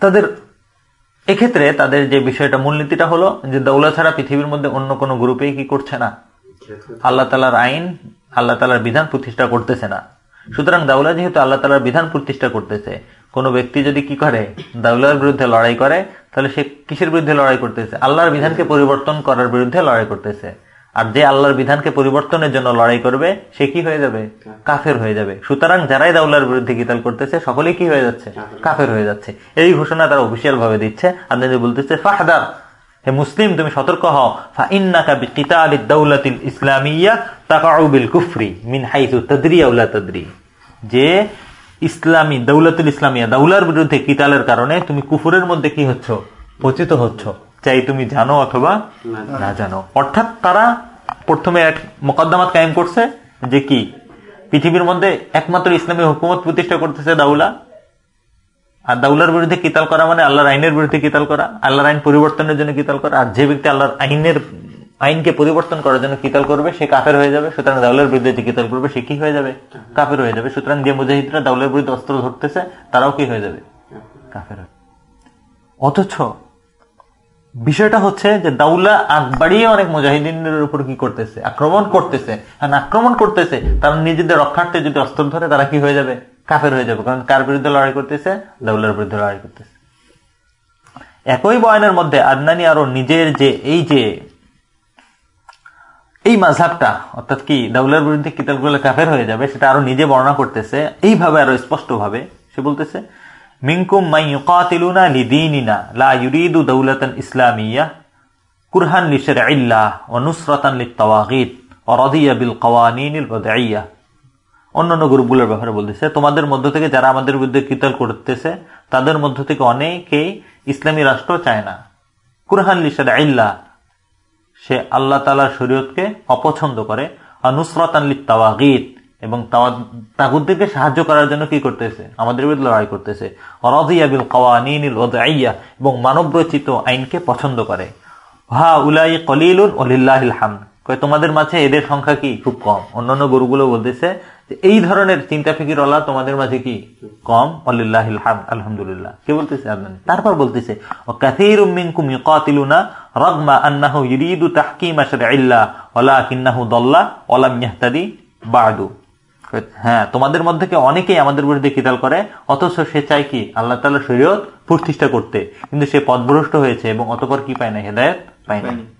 Speaker 1: তাদের, এক্ষেত্রে তাদের যে বিষয়টা মূলনীতিটা হলো যে দৌলা ছাড়া পৃথিবীর মধ্যে অন্য কোনো গ্রুপেই কি করছে না। আল্লাহ তালার আইন, আল্লাহ তালার বিধান প্রতিষ্ঠা করতেছে না। সুতরাং দাউলা যেহেতু আল্লাহ তালার বিধান প্রতিষ্ঠা করতেছে, কোন ব্যক্তি যদি কি করে দাউলার বিরুদ্ধে লড়াই করে তাহলে সে কিসের বিরুদ্ধে লড়াই করতেছে? আল্লাহর বিধানকে পরিবর্তন করার বিরুদ্ধে লড়াই করতেছে। আর যে আল্লাহর বিধানকে পরিবর্তনের জন্য লড়াই করবে সে কি হয়ে যাবে? কাফের হয়ে যাবে। সুতরাং যারাই দাউলার বিরুদ্ধে কিতাল করতেছে সকলেই কি হয়ে যাচ্ছে? কাফের। হয়ে যাচ্ছে। এই ঘোষণা তারা অফিসিয়াল ভাবে দিচ্ছে। আপনাদের বলতেছে ফাহদার হে মুসলিম তুমি সতর্ক হও। ইসলামিয়া তাকাউ বিল কুফরি মিন হাইসু তাদরি আউলা তাদরি। যে ইসলামী দৌলতুল ইসলামিয়া দাউলার বিরুদ্ধে কিতালের কারণে তুমি কুফুরের মধ্যে কি হচ্ছ? পচিত হচ্ছ। চাই তুমি জানো অথবা না জানো। অর্থাৎ তারা প্রথমে এক মোকদ্দমাত কায়েম করছে যে কি? পৃথিবীর মধ্যে একমাত্র ইসলামী হুকুমত প্রতিষ্ঠা করতেছে দাউলা। আর দাউলার বিরুদ্ধে কিতাল করা মানে আল্লাহর আইনের বিরুদ্ধে কিতাল করা আল্লাহর আইন পরিবর্তনের জন্য কিতাল করা। আর যে ব্যক্তি আল্লাহর আইনের আইনকে পরিবর্তন করার জন্য কিতাল করবে, সে কাফের হয়ে যাবে, সুতরাং দাউলের বিরুদ্ধে যে কিতাল করবে, সে কি হয়ে যাবে? কাফের হয়ে যাবে। সুতরাং যে মুজাহিদরা দাউলের বিরুদ্ধে অস্ত্র ধরতেছে, তারাও কি হয়ে যাবে? কাফের অথচ বিষয়টা হচ্ছে যে দাউলা আগ বাড়িয়ে অনেক মুজাহিদিনের উপর কি করতেছে? আক্রমণ করতেছে। আর আক্রমণ করতেছে, তারা নিজেদের রক্ষার্থে যদি অস্ত্র ধরে, তারা কি হয়ে যাবে? কাফের হয়ে যাবে। কারণ কার বিরুদ্ধে লড়াই করতেছে? দাউলার বিরুদ্ধে লড়াই করতেছে। একই বয়নের মধ্যে আদনানি আরও নিজের যে, এই যে এই মাঝাবটা অর্থাৎ কি, দাউলার বিরুদ্ধে কিতাবগুলো কাফের হয়ে যাবে, সেটা আরও নিজে বর্ণনা করতেছে, এইভাবে আরও স্পষ্ট ভাবে সে বলতেছে, মিনকুম মাই ইউকাতিলুনা লিদীনিনা, লা ইউরিদু দাউলাতান ইসলামিয়া, কুরহান লিশরঈল্লাহ ওয়া নুসরাতান লিত্তাওয়াগিত ওয়া রাদিয়া বিল কওয়ানিনিল বদঈয়া অন্যান্য গ্রুপগুলোর ব্যাপারে বলতেছে, তোমাদের মধ্য থেকে যারা আমাদের বিরুদ্ধে কিতাল করতেছে, তাদের মধ্য থেকে অনেকেই ইসলামী রাষ্ট্র চায় না। কুরহান লিশরঈল্লাহ সে আল্লাহ তালার শরীয়তকে অপছন্দ করে। আর নুসরাত আনলি তাওয়াগিত এবং তাগুদদেরকে সাহায্য করার জন্য কি করতেছে? আমাদের বিরুদ্ধে লড়াই করতেছে। অরাজিয়াবিল কওয়ানিনিল ওদাইয়া এবং মানবরচিত আইনকে পছন্দ করে। হা উলাই কলিলুন ওলিল্লাহিল হাম তোমাদের মাঝে এদের সংখ্যা কি? খুব কম। অন্যান্য গরুগুলো বলতেছে এই ধরনের চিন্তা ফিকির ওলা তোমাদের মাঝে কি? কম? অলিল্লাহিল আলহামদুলিল্লাহ। কে বলতেছে? আপনার তারপর বলতেছে, ও ইয়াহতাদি বাদু। হ্যাঁ তোমাদের মধ্যে অনেকেই আমাদের বিরুদ্ধে কিতাল করে, অথচ সে চায় কি? আল্লাহ তাআলা শরীয়ত প্রতিষ্ঠা করতে। কিন্তু সে পথভ্রষ্ট হয়েছে এবং অতপর কি পায় না? হেদায়েত পায় না।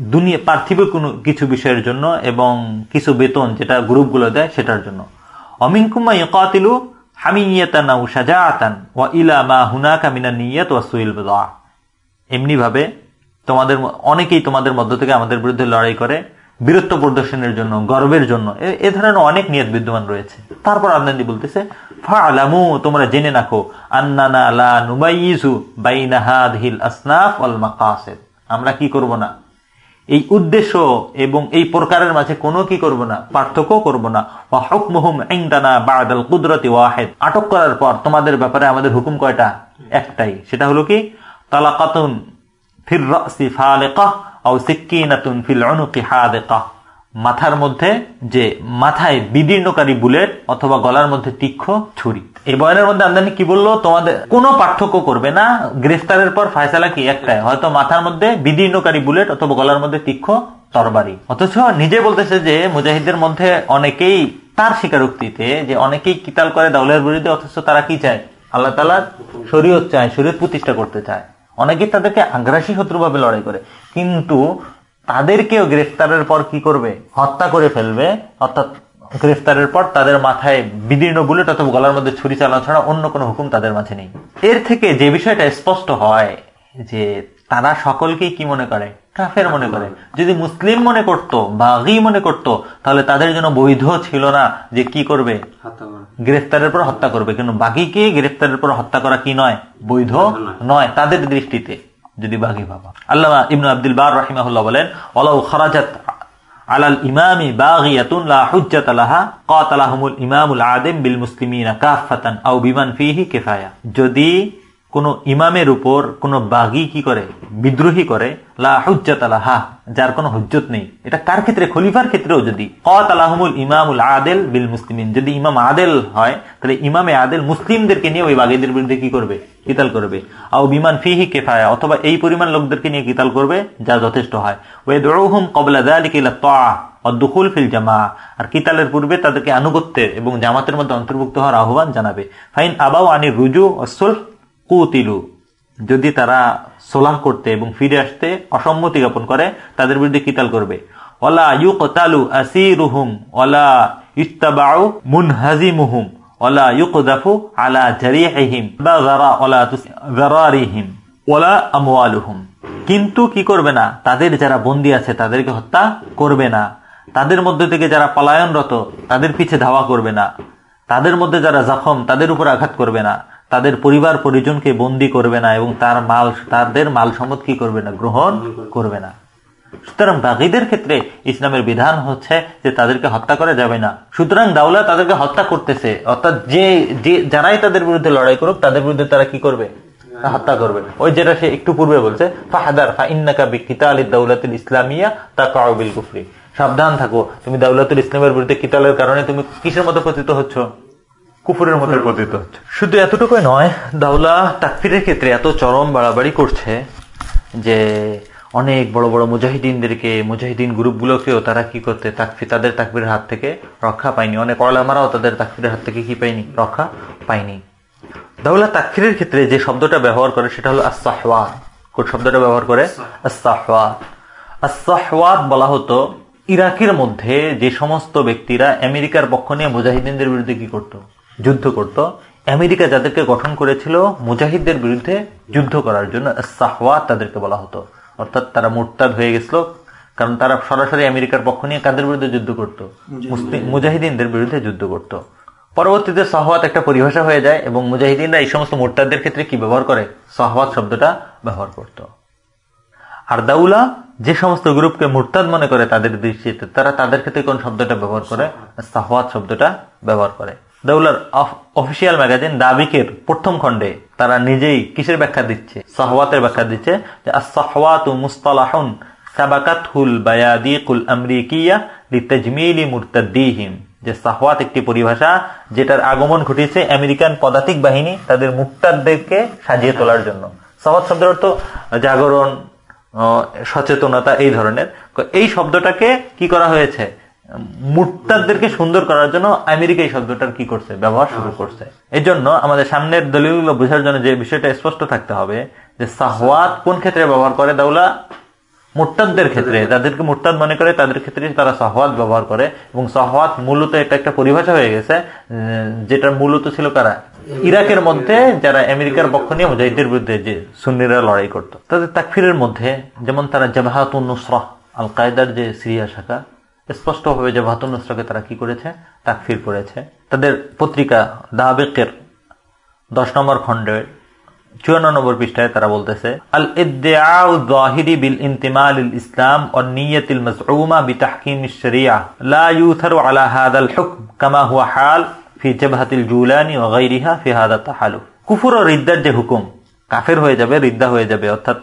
Speaker 1: দুনিয়া পার্থিব কোনো কিছু বিষয়ের জন্য এবং কিছু বেতন যেটা গ্রুপগুলো দেয় সেটার জন্য। হামিয়াতান ও ইলা মা নিয়াত ওয়া সুইল তোমাদের অনেকেই তোমাদের মধ্য থেকে আমাদের বিরুদ্ধে লড়াই করে, বীরত্ব প্রদর্শনের জন্য, গর্বের জন্য, এ ধরনের অনেক নিয়ত বিদ্যমান রয়েছে। তারপর আদনান্দি বলতেছে তোমরা জেনে রাখো, আন্নানা লা নুমাইয়িজু বাইনা হাযহিল আসনাফ ওয়াল মাকাসিদ। আমরা কি করব না? এই উদ্দেশ্য এবং এই প্রকারের মাঝে কোনো কি করব না, পার্থক্য করব না। ওয়াহেদ। আটক করার পর তোমাদের ব্যাপারে আমাদের হুকুম কয়টা? একটাই। সেটা হলো কি? তালাকাতুন ফির মাথার মধ্যে যে মাথায় বিদীর্ণকারী বুলেট অথবা গলার মধ্যে তীক্ষ্ণ ছুরি। এই বয়ানের মধ্যে আমদানি কি বলল? তোমাদের কোনো পার্থক্য করবে না। গ্রেফতারের পর ফায়সালা কি একটাই? হয়তো মাথার মধ্যে বিদীর্ণকারী বুলেট অথবা গলার মধ্যে তীক্ষ্ণ তরবারি। অথচ নিজে বলতেছে যে মুজাহিদের মধ্যে অনেকেই তার স্বীকারোক্তিতে যে অনেকেই কিতাল করে দাউলের বিরুদ্ধে, অথচ তারা কি চায়? আল্লাহ তালার শরীয়ত চায়, শরীয়ত প্রতিষ্ঠা করতে চায়। অনেকে তাদেরকে আগ্রাসী শত্রুভাবে লড়াই করে। কিন্তু তাদেরকেও গ্রেফতারের পর কি করবে? হত্যা করে ফেলবে। অর্থাৎ গ্রেফতারের পর তাদের মাথায় বিদীর্ণ বুলেট অথবা গলার মধ্যে ছুরি চালানো ছাড়া অন্য কোনো হুকুম তাদের মাঝে নেই। এর থেকে যে বিষয়টা স্পষ্ট হয় যে তারা সকলকেই কি মনে করে? কাফের মনে করে। যদি মুসলিম মনে করত বাগি মনে করত তাহলে তাদের জন্য বৈধ ছিল না যে কি করবে? গ্রেফতারের পর হত্যা করবে। কিন্তু বাকিকে গ্রেফতারের পর হত্যা করা কি নয়? বৈধ নয়। তাদের দৃষ্টিতে যদি বাগি বাবা আল্লাহ ইবনু আব্দুল বার রাহিমাহুল্লাহ বলেন ওলাউ খারাজাত আলাল ইমামি বাগিয়াতুন লা হুজ্জাত লাহা কাতালাহুমুল ইমামুল আদিম বিল মুসলিমিনা কাফাতান আও বিমান ফিহি কিফায়া যদি কোন ইমামের উপর কোন বাগি কি করে? বিদ্রোহী করে? লা হুজ্জাত লাহা, যার কোনো হুজ্জত নেই। এটা কার ক্ষেত্রে? খলিফার ক্ষেত্রেও যদি। কাতালাহুমুল ইমামুল আদেল বিল মুসলিমিন। যদি ইমাম আদেল হয়, তাহলে ইমামে আদেল মুসলিমদেরকে নিয়ে ওই বাগিদের বিরুদ্ধে কি করবে? কিতাল করবে। আও বিমান ফিহি কেফায়া, অথবা এই পরিমাণ লোকদেরকে নিয়ে কিতাল করবে, যা যথেষ্ট হয়। ওয়ে দৌহুম কবলা অদ্দুকুল ফিল জামা আর কিতালের পূর্বে তাদেরকে আনুগত্যের এবং জামাতের মধ্যে অন্তর্ভুক্ত হওয়ার আহ্বান জানাবে। ফাইন আবাও আনি রুজু অসুল কুতিলু। যদি তারা সোলাহ করতে এবং ফিরে আসতে অসম্মতি জ্ঞাপন করে, তাদের বিরুদ্ধে কিতাল করবে? ওলা ইউকতালু আসিরুহুম ওলা ইস্তাবাউ মুনহাজিমুহুম ওলা ইউকদাফু আলা জারিহিম বা যারা ওলা যারারিহিম ওলা আমওয়ালুহুম। কিন্তু কি করবে না? তাদের যারা বন্দী আছে, তাদেরকে হত্যা করবে না। তাদের মধ্যে থেকে যারা পলায়নরত, তাদের পিছে ধাওয়া করবে না। তাদের মধ্যে যারা জখম, তাদের উপর আঘাত করবে না। তাদের পরিবার পরিজনকে বন্দি করবে না এবং তার মাল, তাদের মাল সম্পদ কি করবে না? গ্রহণ করবে না। সুতরাং বাগিদের ক্ষেত্রে ইসলামের বিধান হচ্ছে যে তাদেরকে হত্যা করা যাবে না। সুতরাং দাউলা তাদেরকে হত্যা করতেছে। অর্থাৎ যে যারাই তাদের বিরুদ্ধে লড়াই করুক, তাদের বিরুদ্ধে তারা কি করবে? হত্যা করবে ওই যেটা সে একটু পূর্বে বলছে, ফাহাদার ফাইন্নাকা বিকিতা আলী দাউলাতুল ইসলামিয়া তা কাবিল কুফরি। সাবধান থাকো। তুমি দাউলাতুল ইসলামের বিরুদ্ধে কিতালের কারণে তুমি কিসের মতো পতিত হচ্ছ? কুফুরের মতো পতিত হচ্ছে শুধু এতটুকুই নয় দাউলা তাকফিরের ক্ষেত্রে এত চরম বাড়াবাড়ি করছে যে অনেক বড় বড় মুজাহিদিনদেরকে মুজাহিদিন গ্রুপগুলোকেও তারা কি করতে তাকফি তাদের তাকফিরের হাত থেকে রক্ষা পায়নি। অনেক অলামারাও তাদের তাকফিরের হাত থেকে কি পায়নি? রক্ষা পায়নি। দাউলা তাকফিরের ক্ষেত্রে যে শব্দটা ব্যবহার করে সেটা হলো আসাহওয়াত কোন শব্দটা ব্যবহার করে? আসাহওয়াত আসাহওয়াত বলা হতো ইরাকের মধ্যে যে সমস্ত ব্যক্তিরা আমেরিকার পক্ষ নিয়ে মুজাহিদিনদের বিরুদ্ধে কি করত? যুদ্ধ করত। আমেরিকা যাদেরকে গঠন করেছিল মুজাহিদদের বিরুদ্ধে যুদ্ধ করার জন্য সাহওয়াত তাদেরকে বলা হতো। অর্থাৎ তারা মোরতাদ হয়ে গেছিল কারণ তারা সরাসরি আমেরিকার পক্ষ নিয়ে কাদের বিরুদ্ধে যুদ্ধ করত? মুজাহিদিনদের বিরুদ্ধে যুদ্ধ করত। পরবর্তীতে সহওয়াত একটা পরিভাষা হয়ে যায় এবং মুজাহিদিনরা এই সমস্ত মোরতাদের ক্ষেত্রে কি ব্যবহার করে? সহওয়াত শব্দটা ব্যবহার করত। আর দাউলা যে সমস্ত গ্রুপকে মুরতাদ মনে করে তাদের দৃষ্টিতে তারা তাদের ক্ষেত্রে কোন শব্দটা ব্যবহার করে? সাহওয়াত শব্দটা ব্যবহার করে। দাউলার অফিসিয়াল ম্যাগাজিন দাবিকের প্রথম খণ্ডে তারা নিজেই কিসের ব্যাখ্যা দিচ্ছে? সাহওয়াতের ব্যাখ্যা দিচ্ছে যে সাহওয়াত মুস্তালাহুন সাবাকাতহুল বায়াদিকুল আমরিকিয়া লিতাজমিলি মুরতাদ্দিহিম। যে সাহওয়াত একটি পরিভাষা যেটার আগমন ঘটিয়েছে আমেরিকান পদাতিক বাহিনী তাদের মুক্তারদেরকে সাজিয়ে তোলার জন্য। সাহওয়াত শব্দের অর্থ জাগরণ সচেতনতা এই ধরনের। এই শব্দটাকে কি করা হয়েছে? মুরতাদদেরকে সুন্দর করার জন্য আমেরিকা এই শব্দটার কি করছে? ব্যবহার শুরু করছে। এই জন্য আমাদের সামনের দলিলগুলো বোঝার জন্য যে বিষয়টা স্পষ্ট থাকতে হবে যে সাহওয়াত কোন ক্ষেত্রে ব্যবহার করে? দাউলা মোরতাদদের ক্ষেত্রে। যাদেরকে মোরতাদ মনে করে তাদের ক্ষেত্রে তারা সহওয়াত ব্যবহার করে। এবং সহওয়াত মূলত এটা একটা পরিভাষা হয়ে গেছে যেটা মূলত ছিল কারা? ইরাকের মধ্যে যারা আমেরিকার পক্ষ নিয়ে মুজাহিদের বিরুদ্ধে যে সুন্নিরা লড়াই করত। তাদের তাকফিরের মধ্যে যেমন তারা জামাহাতুন নুসরাহ আল কায়দার যে সিরিয়া শাখা স্পষ্টভাবে জামাহাতুন নুসরাকে তারা কি করেছে? তাকফির করেছে। তাদের পত্রিকা দাবেকের দশ নম্বর খণ্ডের চুয়ান্ন নম্বর পৃষ্ঠায় তারা বলতেছে, আল ইদ্দাহিরি বিল ইন্তিমাল ইসলাম ও নিয়তিল মজউমা বিতাহকিম শরিয়া লা ইউথারু আলা হাদাল হুকম কামা হুয়া হাল ফি জাবহাতিল জুলানি ও গাইরিহা ফি হাদা তাহালু কুফুর ও রিদ্দার যে হুকুম, কাফের হয়ে যাবে, রিদ্দা হয়ে যাবে, অর্থাৎ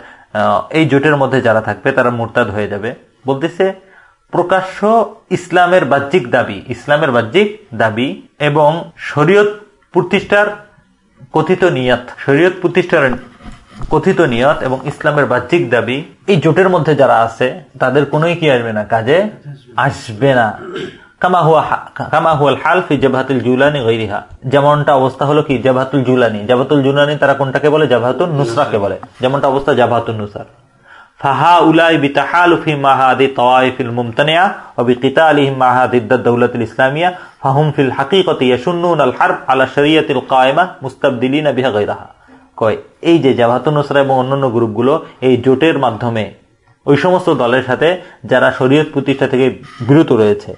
Speaker 1: এই জোটের মধ্যে যারা থাকবে তারা মুরতাদ হয়ে যাবে। বলতেছে প্রকাশ্য ইসলামের বাহ্যিক দাবি, ইসলামের বাহ্যিক দাবি এবং শরীয়ত প্রতিষ্ঠার কথিত নিয়ত, শরীয়ত প্রতিষ্ঠার কথিত নিয়ত এবং ইসলামের বাহ্যিক দাবি, এই জোটের মধ্যে যারা আছে, তাদের কোনোই কি আসবে না, কাজে আসবে না। কামা হুয়া কামা হুয়াল হাল ফি জুলানি গৈরিহা যেমনটা অবস্থা হলো কি জাবাহাতুল জুলানি। জাবাতুল জুলানি তারা কোনটাকে বলে? জাবাহাতুল নুসরাকে বলে। যেমনটা অবস্থা জাবাহাতুল নুসরার এই গ্রুপগুলো এই জোটের মাধ্যমে ওই সমস্ত দলের সাথে যারা শরীয়ত প্রতিষ্ঠা থেকে বিরত রয়েছে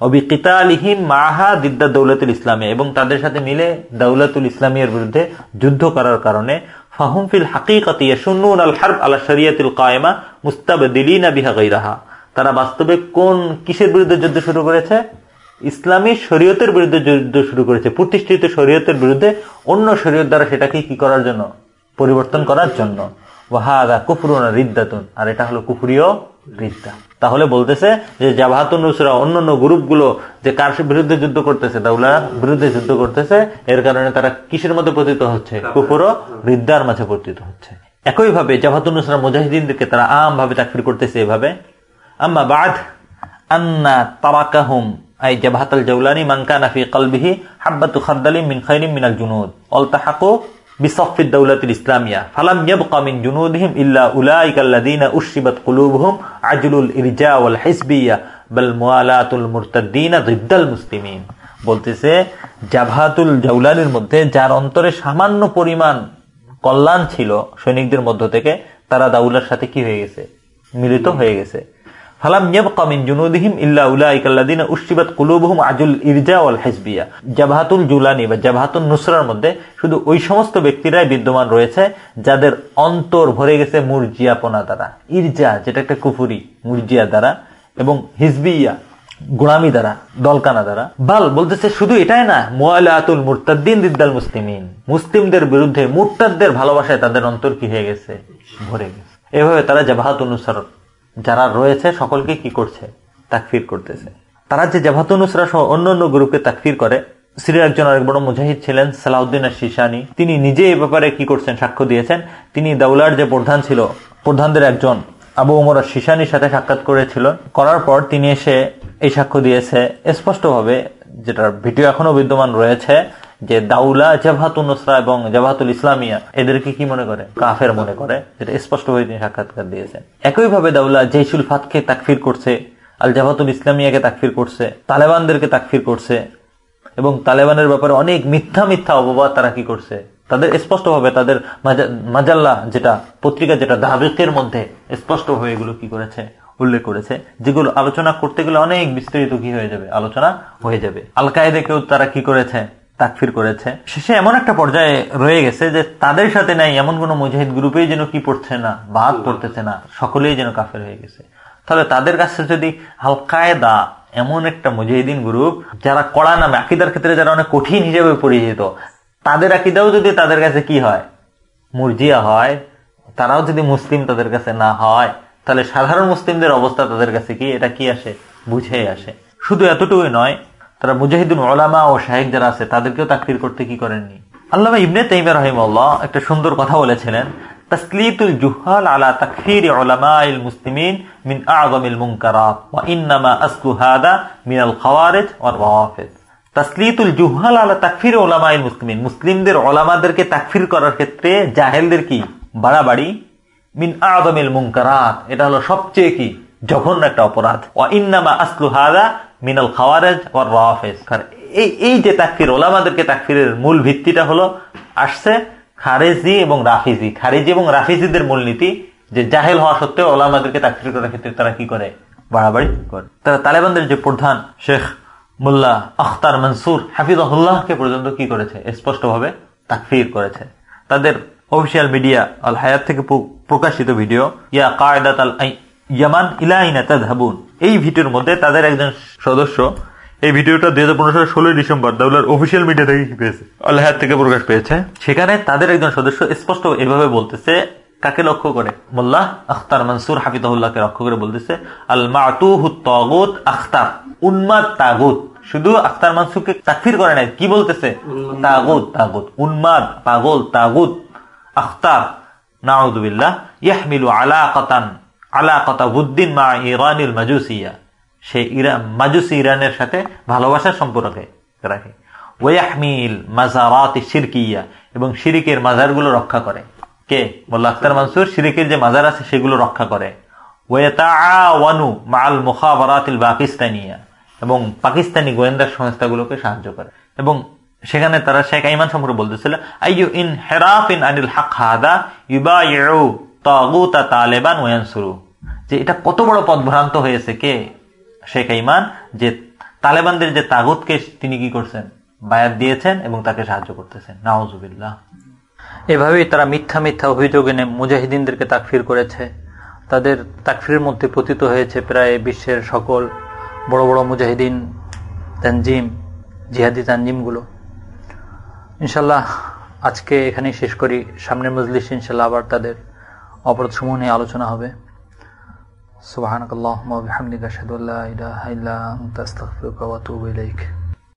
Speaker 1: অবিকিতালিহিম মাহা দিদ্দা দৌলতুল ইসলামী এবং তাদের সাথে মিলে দৌলতুল ইসলামিয়ার বিরুদ্ধে যুদ্ধ করার কারণে ফাহুম ফিল হাকিকতি ইয়াশুন্নুন আল হারব আলা শরিয়াতিল কায়মা মুস্তাবদিলিনা বিহা গৈরাহা তারা বাস্তবে কোন কিসের বিরুদ্ধে যুদ্ধ শুরু করেছে? ইসলামী শরীয়তের বিরুদ্ধে যুদ্ধ শুরু করেছে। প্রতিষ্ঠিত শরীয়তের বিরুদ্ধে অন্য শরীয়ত দ্বারা সেটাকে কি করার জন্য? পরিবর্তন করার জন্য। ওয়াহাদা কুফরুন রিদ্দাতুন। আর এটা হলো রিদ্দা। তাহলে বলতেছে যে জাবাহাতুন নুসরা গ্রুপগুলো যে কার বিরুদ্ধে যুদ্ধ করতেছে দাউলার বিরুদ্ধে যুদ্ধ করতেছে এর কারণে তারা কিসের মধ্যে পতিত হচ্ছে? কুপুর রিদ্দার মাঝে পতিত হচ্ছে। একইভাবে জাবাহাতুন নুসরা মুজাহিদিনদেরকে তারা আমভাবে চাকরি করতেছে এভাবে। আম্মা বাদ আন্না তারাকাহুম আই জাবাহাত জাউলানি মানকানাফি কলবিহি হাব্বাতু খাদ্দালি মিন খাইরিম মিনাল জুনুদ। ইসলামিয়া। ফালাম ইয়াবকামিন জুনুদহিম ইল্লা উলাইকাল্লাদিনা উশিবাত কুলুবহুম আজলুল ইরজা ওয়াল হিসবিয়া বাল মুআলাতুল মুরতাদ্দিনা মুসলিমিন। বলতেছে জাভাতুল জাউলানির মধ্যে যার অন্তরে সামান্য পরিমাণ কল্যাণ ছিল সৈনিকদের মধ্য থেকে, তারা দাউলার সাথে কি হয়ে গেছে? মিলিত হয়ে গেছে। বিদ্যমান রয়েছে যাদের অন্তর ভরে গেছে মুরজিয়াপনা দ্বারা। ইরজা যেটা একটা কুফুরি, মুরজিয়া দ্বারা এবং হিজবিয়া দ্বারা, দলকানা দ্বারা। বাল বলতেছে শুধু এটাই না মোয়ালাতুল মুরতাদ্দিন দিদ্দাল মুসলিমিন। মুসলিমদের বিরুদ্ধে মুরতাদদের ভালোবাসায় তাদের অন্তর কি হয়ে গেছে? ভরে গেছে। এভাবে তারা জাবাহাতুল নুসর যারা রয়েছে সকলকে কি করছে? তাকফির করতেছে। তারা যে জাভাতুনুসরা সহ অন্য অন্য গ্রুপকে তাকফির করে, সিরিয়ার একজন আরেক বড় মুজাহিদ ছিলেন, সালাউদ্দিন শিশানি তিনি নিজে এ ব্যাপারে কি করছেন সাক্ষ্য দিয়েছেন? তিনি দাউলার যে প্রধান ছিল, প্রধানদের একজন আবু উমর শিশানির সাথে সাক্ষাৎ করেছিল। করার পর তিনি এসে এই সাক্ষ্য দিয়েছে। স্পষ্টভাবে যেটার ভিডিও এখনও বিদ্যমান রয়েছে যে দাউলা জাভাতুল নুসরা এবং জাভাতুল ইসলামিয়া, এদেরকে কি মনে করে? কাফের মনে করে, যেটা স্পষ্টভাবে তিনি সাক্ষাৎকার দিয়েছেন। একইভাবে দাউলা জেসুল ফাতকে তাকফির করছে, আল জাভাতুল ইসলামিয়াকে তাকফির করছে, তালেবানদেরকে তাকফির করছে, এবং তালেবানের ব্যাপারে অনেক মিথ্যা মিথ্যা অপবাদ তারা কি করছে? তাদের স্পষ্টভাবে তাদের মাজাল্লা যেটা, পত্রিকা যেটা দাবিকের মধ্যে স্পষ্টভাবে এগুলো কি করেছে, উল্লেখ করেছে, যেগুলো আলোচনা করতে গেলে অনেক বিস্তারিত কি হয়ে যাবে? আলোচনা হয়ে যাবে। আল কায়েদাকেও তারা কি করেছে? তাকফির করেছে। শেষে এমন একটা পর্যায়ে রয়ে গেছে যে তাদের সাথে নাই এমন কোন মুজাহিদ গ্রুপেই যেন কি পড়ছে না বাদ পড়তেছে না সকলেই যেন কাফের হয়ে গেছে। তাহলে তাদের কাছে যদি আল কায়দা এমন একটা মুজাহিদিন গ্রুপ যারা কড়া নামে আকিদার ক্ষেত্রে যারা অনেক কঠিন হিসেবে পরিচিত তাদের আকিদাও যদি তাদের কাছে কি হয়? মুরজিয়া হয় তারাও যদি মুসলিম তাদের কাছে না হয় তাহলে সাধারণ মুসলিমদের অবস্থা তাদের কাছে কি? এটা কি আসে? বুঝে আসে। শুধু এতটুকুই নয় তারা মুজাহিদুল ওলামা ও শাহেক যারা আছে, তাদেরকেও তাকফির করতে কি করেননি? আল্লাহ ইবনে তাইমা রহিমল্লাহ একটা সুন্দর কথা বলেছিলেন জুহাল আলা তাকফির উলামাইল মুসলিমিন মিন ওয়া ইন্নামা হাদা ওয়ার রাওয়াফিদ তাসলিতুল জুহাল আলা তাকফির উলামাইল মুসলিমিন, মুসলিমদের ওলামাদেরকে তাকফির করার ক্ষেত্রে জাহেলদের কি? বাড়াবাড়ি? মিন আযমিল মুনকারাত, এটা হলো সবচেয়ে কি? জঘন্য একটা অপরাধ। ওয়া ইন্নামা আসলু হাদা মিনাল খাওয়ারেজ ওর রাফেজ। এই এই যে তাকফির, ওলামাদেরকে তাকফিরের মূল ভিত্তিটা হলো আসছে খারেজি এবং রাফিজি। খারেজি এবং রাফিজিদের মূলনীতি যে জাহেল হওয়া সত্ত্বেও ওলামাদেরকে তাকফির করার ক্ষেত্রে তারা কি করে? বাড়াবাড়ি করে। তারা তালেবানদের যে প্রধান শেখ মোল্লা আখতার মনসুর হাফিজুল্লাহকে পর্যন্ত কি করেছে? স্পষ্টভাবে তাকফির করেছে। তাদের অফিসিয়াল মিডিয়া আল হায়াত থেকে প্রকাশিত ভিডিও, ইয়া কায়দাত আল ইয়ামান ইলাইনা তাদহাবুন এই ভিডিওর মধ্যে তাদের একজন সদস্য এই ভিডিওটা দুই হাজার পনেরো সালের ষোলোই ডিসেম্বর দাউলার অফিসিয়াল মিডিয়া থেকে পেয়েছে। আল্লাহ থেকে প্রকাশ পেয়েছে। সেখানে তাদের একজন সদস্য স্পষ্ট এভাবে বলতেছে কাকে লক্ষ্য করে? মোল্লাহ আখতার মনসুর হাফিদুল্লাহকে লক্ষ্য করে বলতেছে আল মাতুহু তাগুত আখতার উন্মাদ তাগুত। শুধু আখতার মনসুরকে তাকফির করে নাই কি বলতেছে? তাগুত তাগুত। উন্মাদ পাগল তাগুত আখতার। নাউদুবিল্লাহ ইয়াহমিলু আলাকাতান আলাকাতা বুদ্দিন মা ইরানিল মাজুসিয়া। সে ইরান মাজুসি ইরানের সাথে ভালোবাসার সম্পর্কে রাখে। ওয়াহমিল মাজারাত শিরকিয়া, এবং শিরিকের মাজারগুলো রক্ষা করে। কে? মোল্লা আখতার মানসুর, শিরিকের যে মাজার আছে সেগুলো রক্ষা করে। ওয়ানু মাল মুখাবরাতিল পাকিস্তানিয়া, এবং পাকিস্তানি গোয়েন্দা সংস্থাগুলোকে সাহায্য করে। এবং সেখানে তারা শেখ আইমান সম্পর্কে বলতেছিল, আইয়ু ইন হেরাফ ইন আনিল হক হাদা ইউবাইউ তাগুতা তালেবান ওয়ানসুরু। যে এটা কত বড় পথভ্রান্ত হয়েছে কে? শেখ আইমান যে তালেবানদের যে তাগুতকে তিনি কি করছেন? বায়াত দিয়েছেন এবং তাকে সাহায্য করতেছেন। নাওজুবিল্লাহ এভাবেই তারা মিথ্যা মিথ্যা অভিযোগ এনে মুজাহিদিনদেরকে তাকফির করেছে। তাদের তাকফিরের মধ্যে পতিত হয়েছে প্রায় বিশ্বের সকল বড় বড় মুজাহিদিন, তানজিম, জিহাদি তানজিমগুলো। ইনশাল্লাহ আজকে এখানেই শেষ করি। সামনের মজলিস ইনশাল্লাহ আবার তাদের অপরাধ সমূহ নিয়ে আলোচনা হবে। সুবাহানকাল্লাহ বিহামদিকা শাহাদু আল্লা ইলাহা ইল্লা আনতা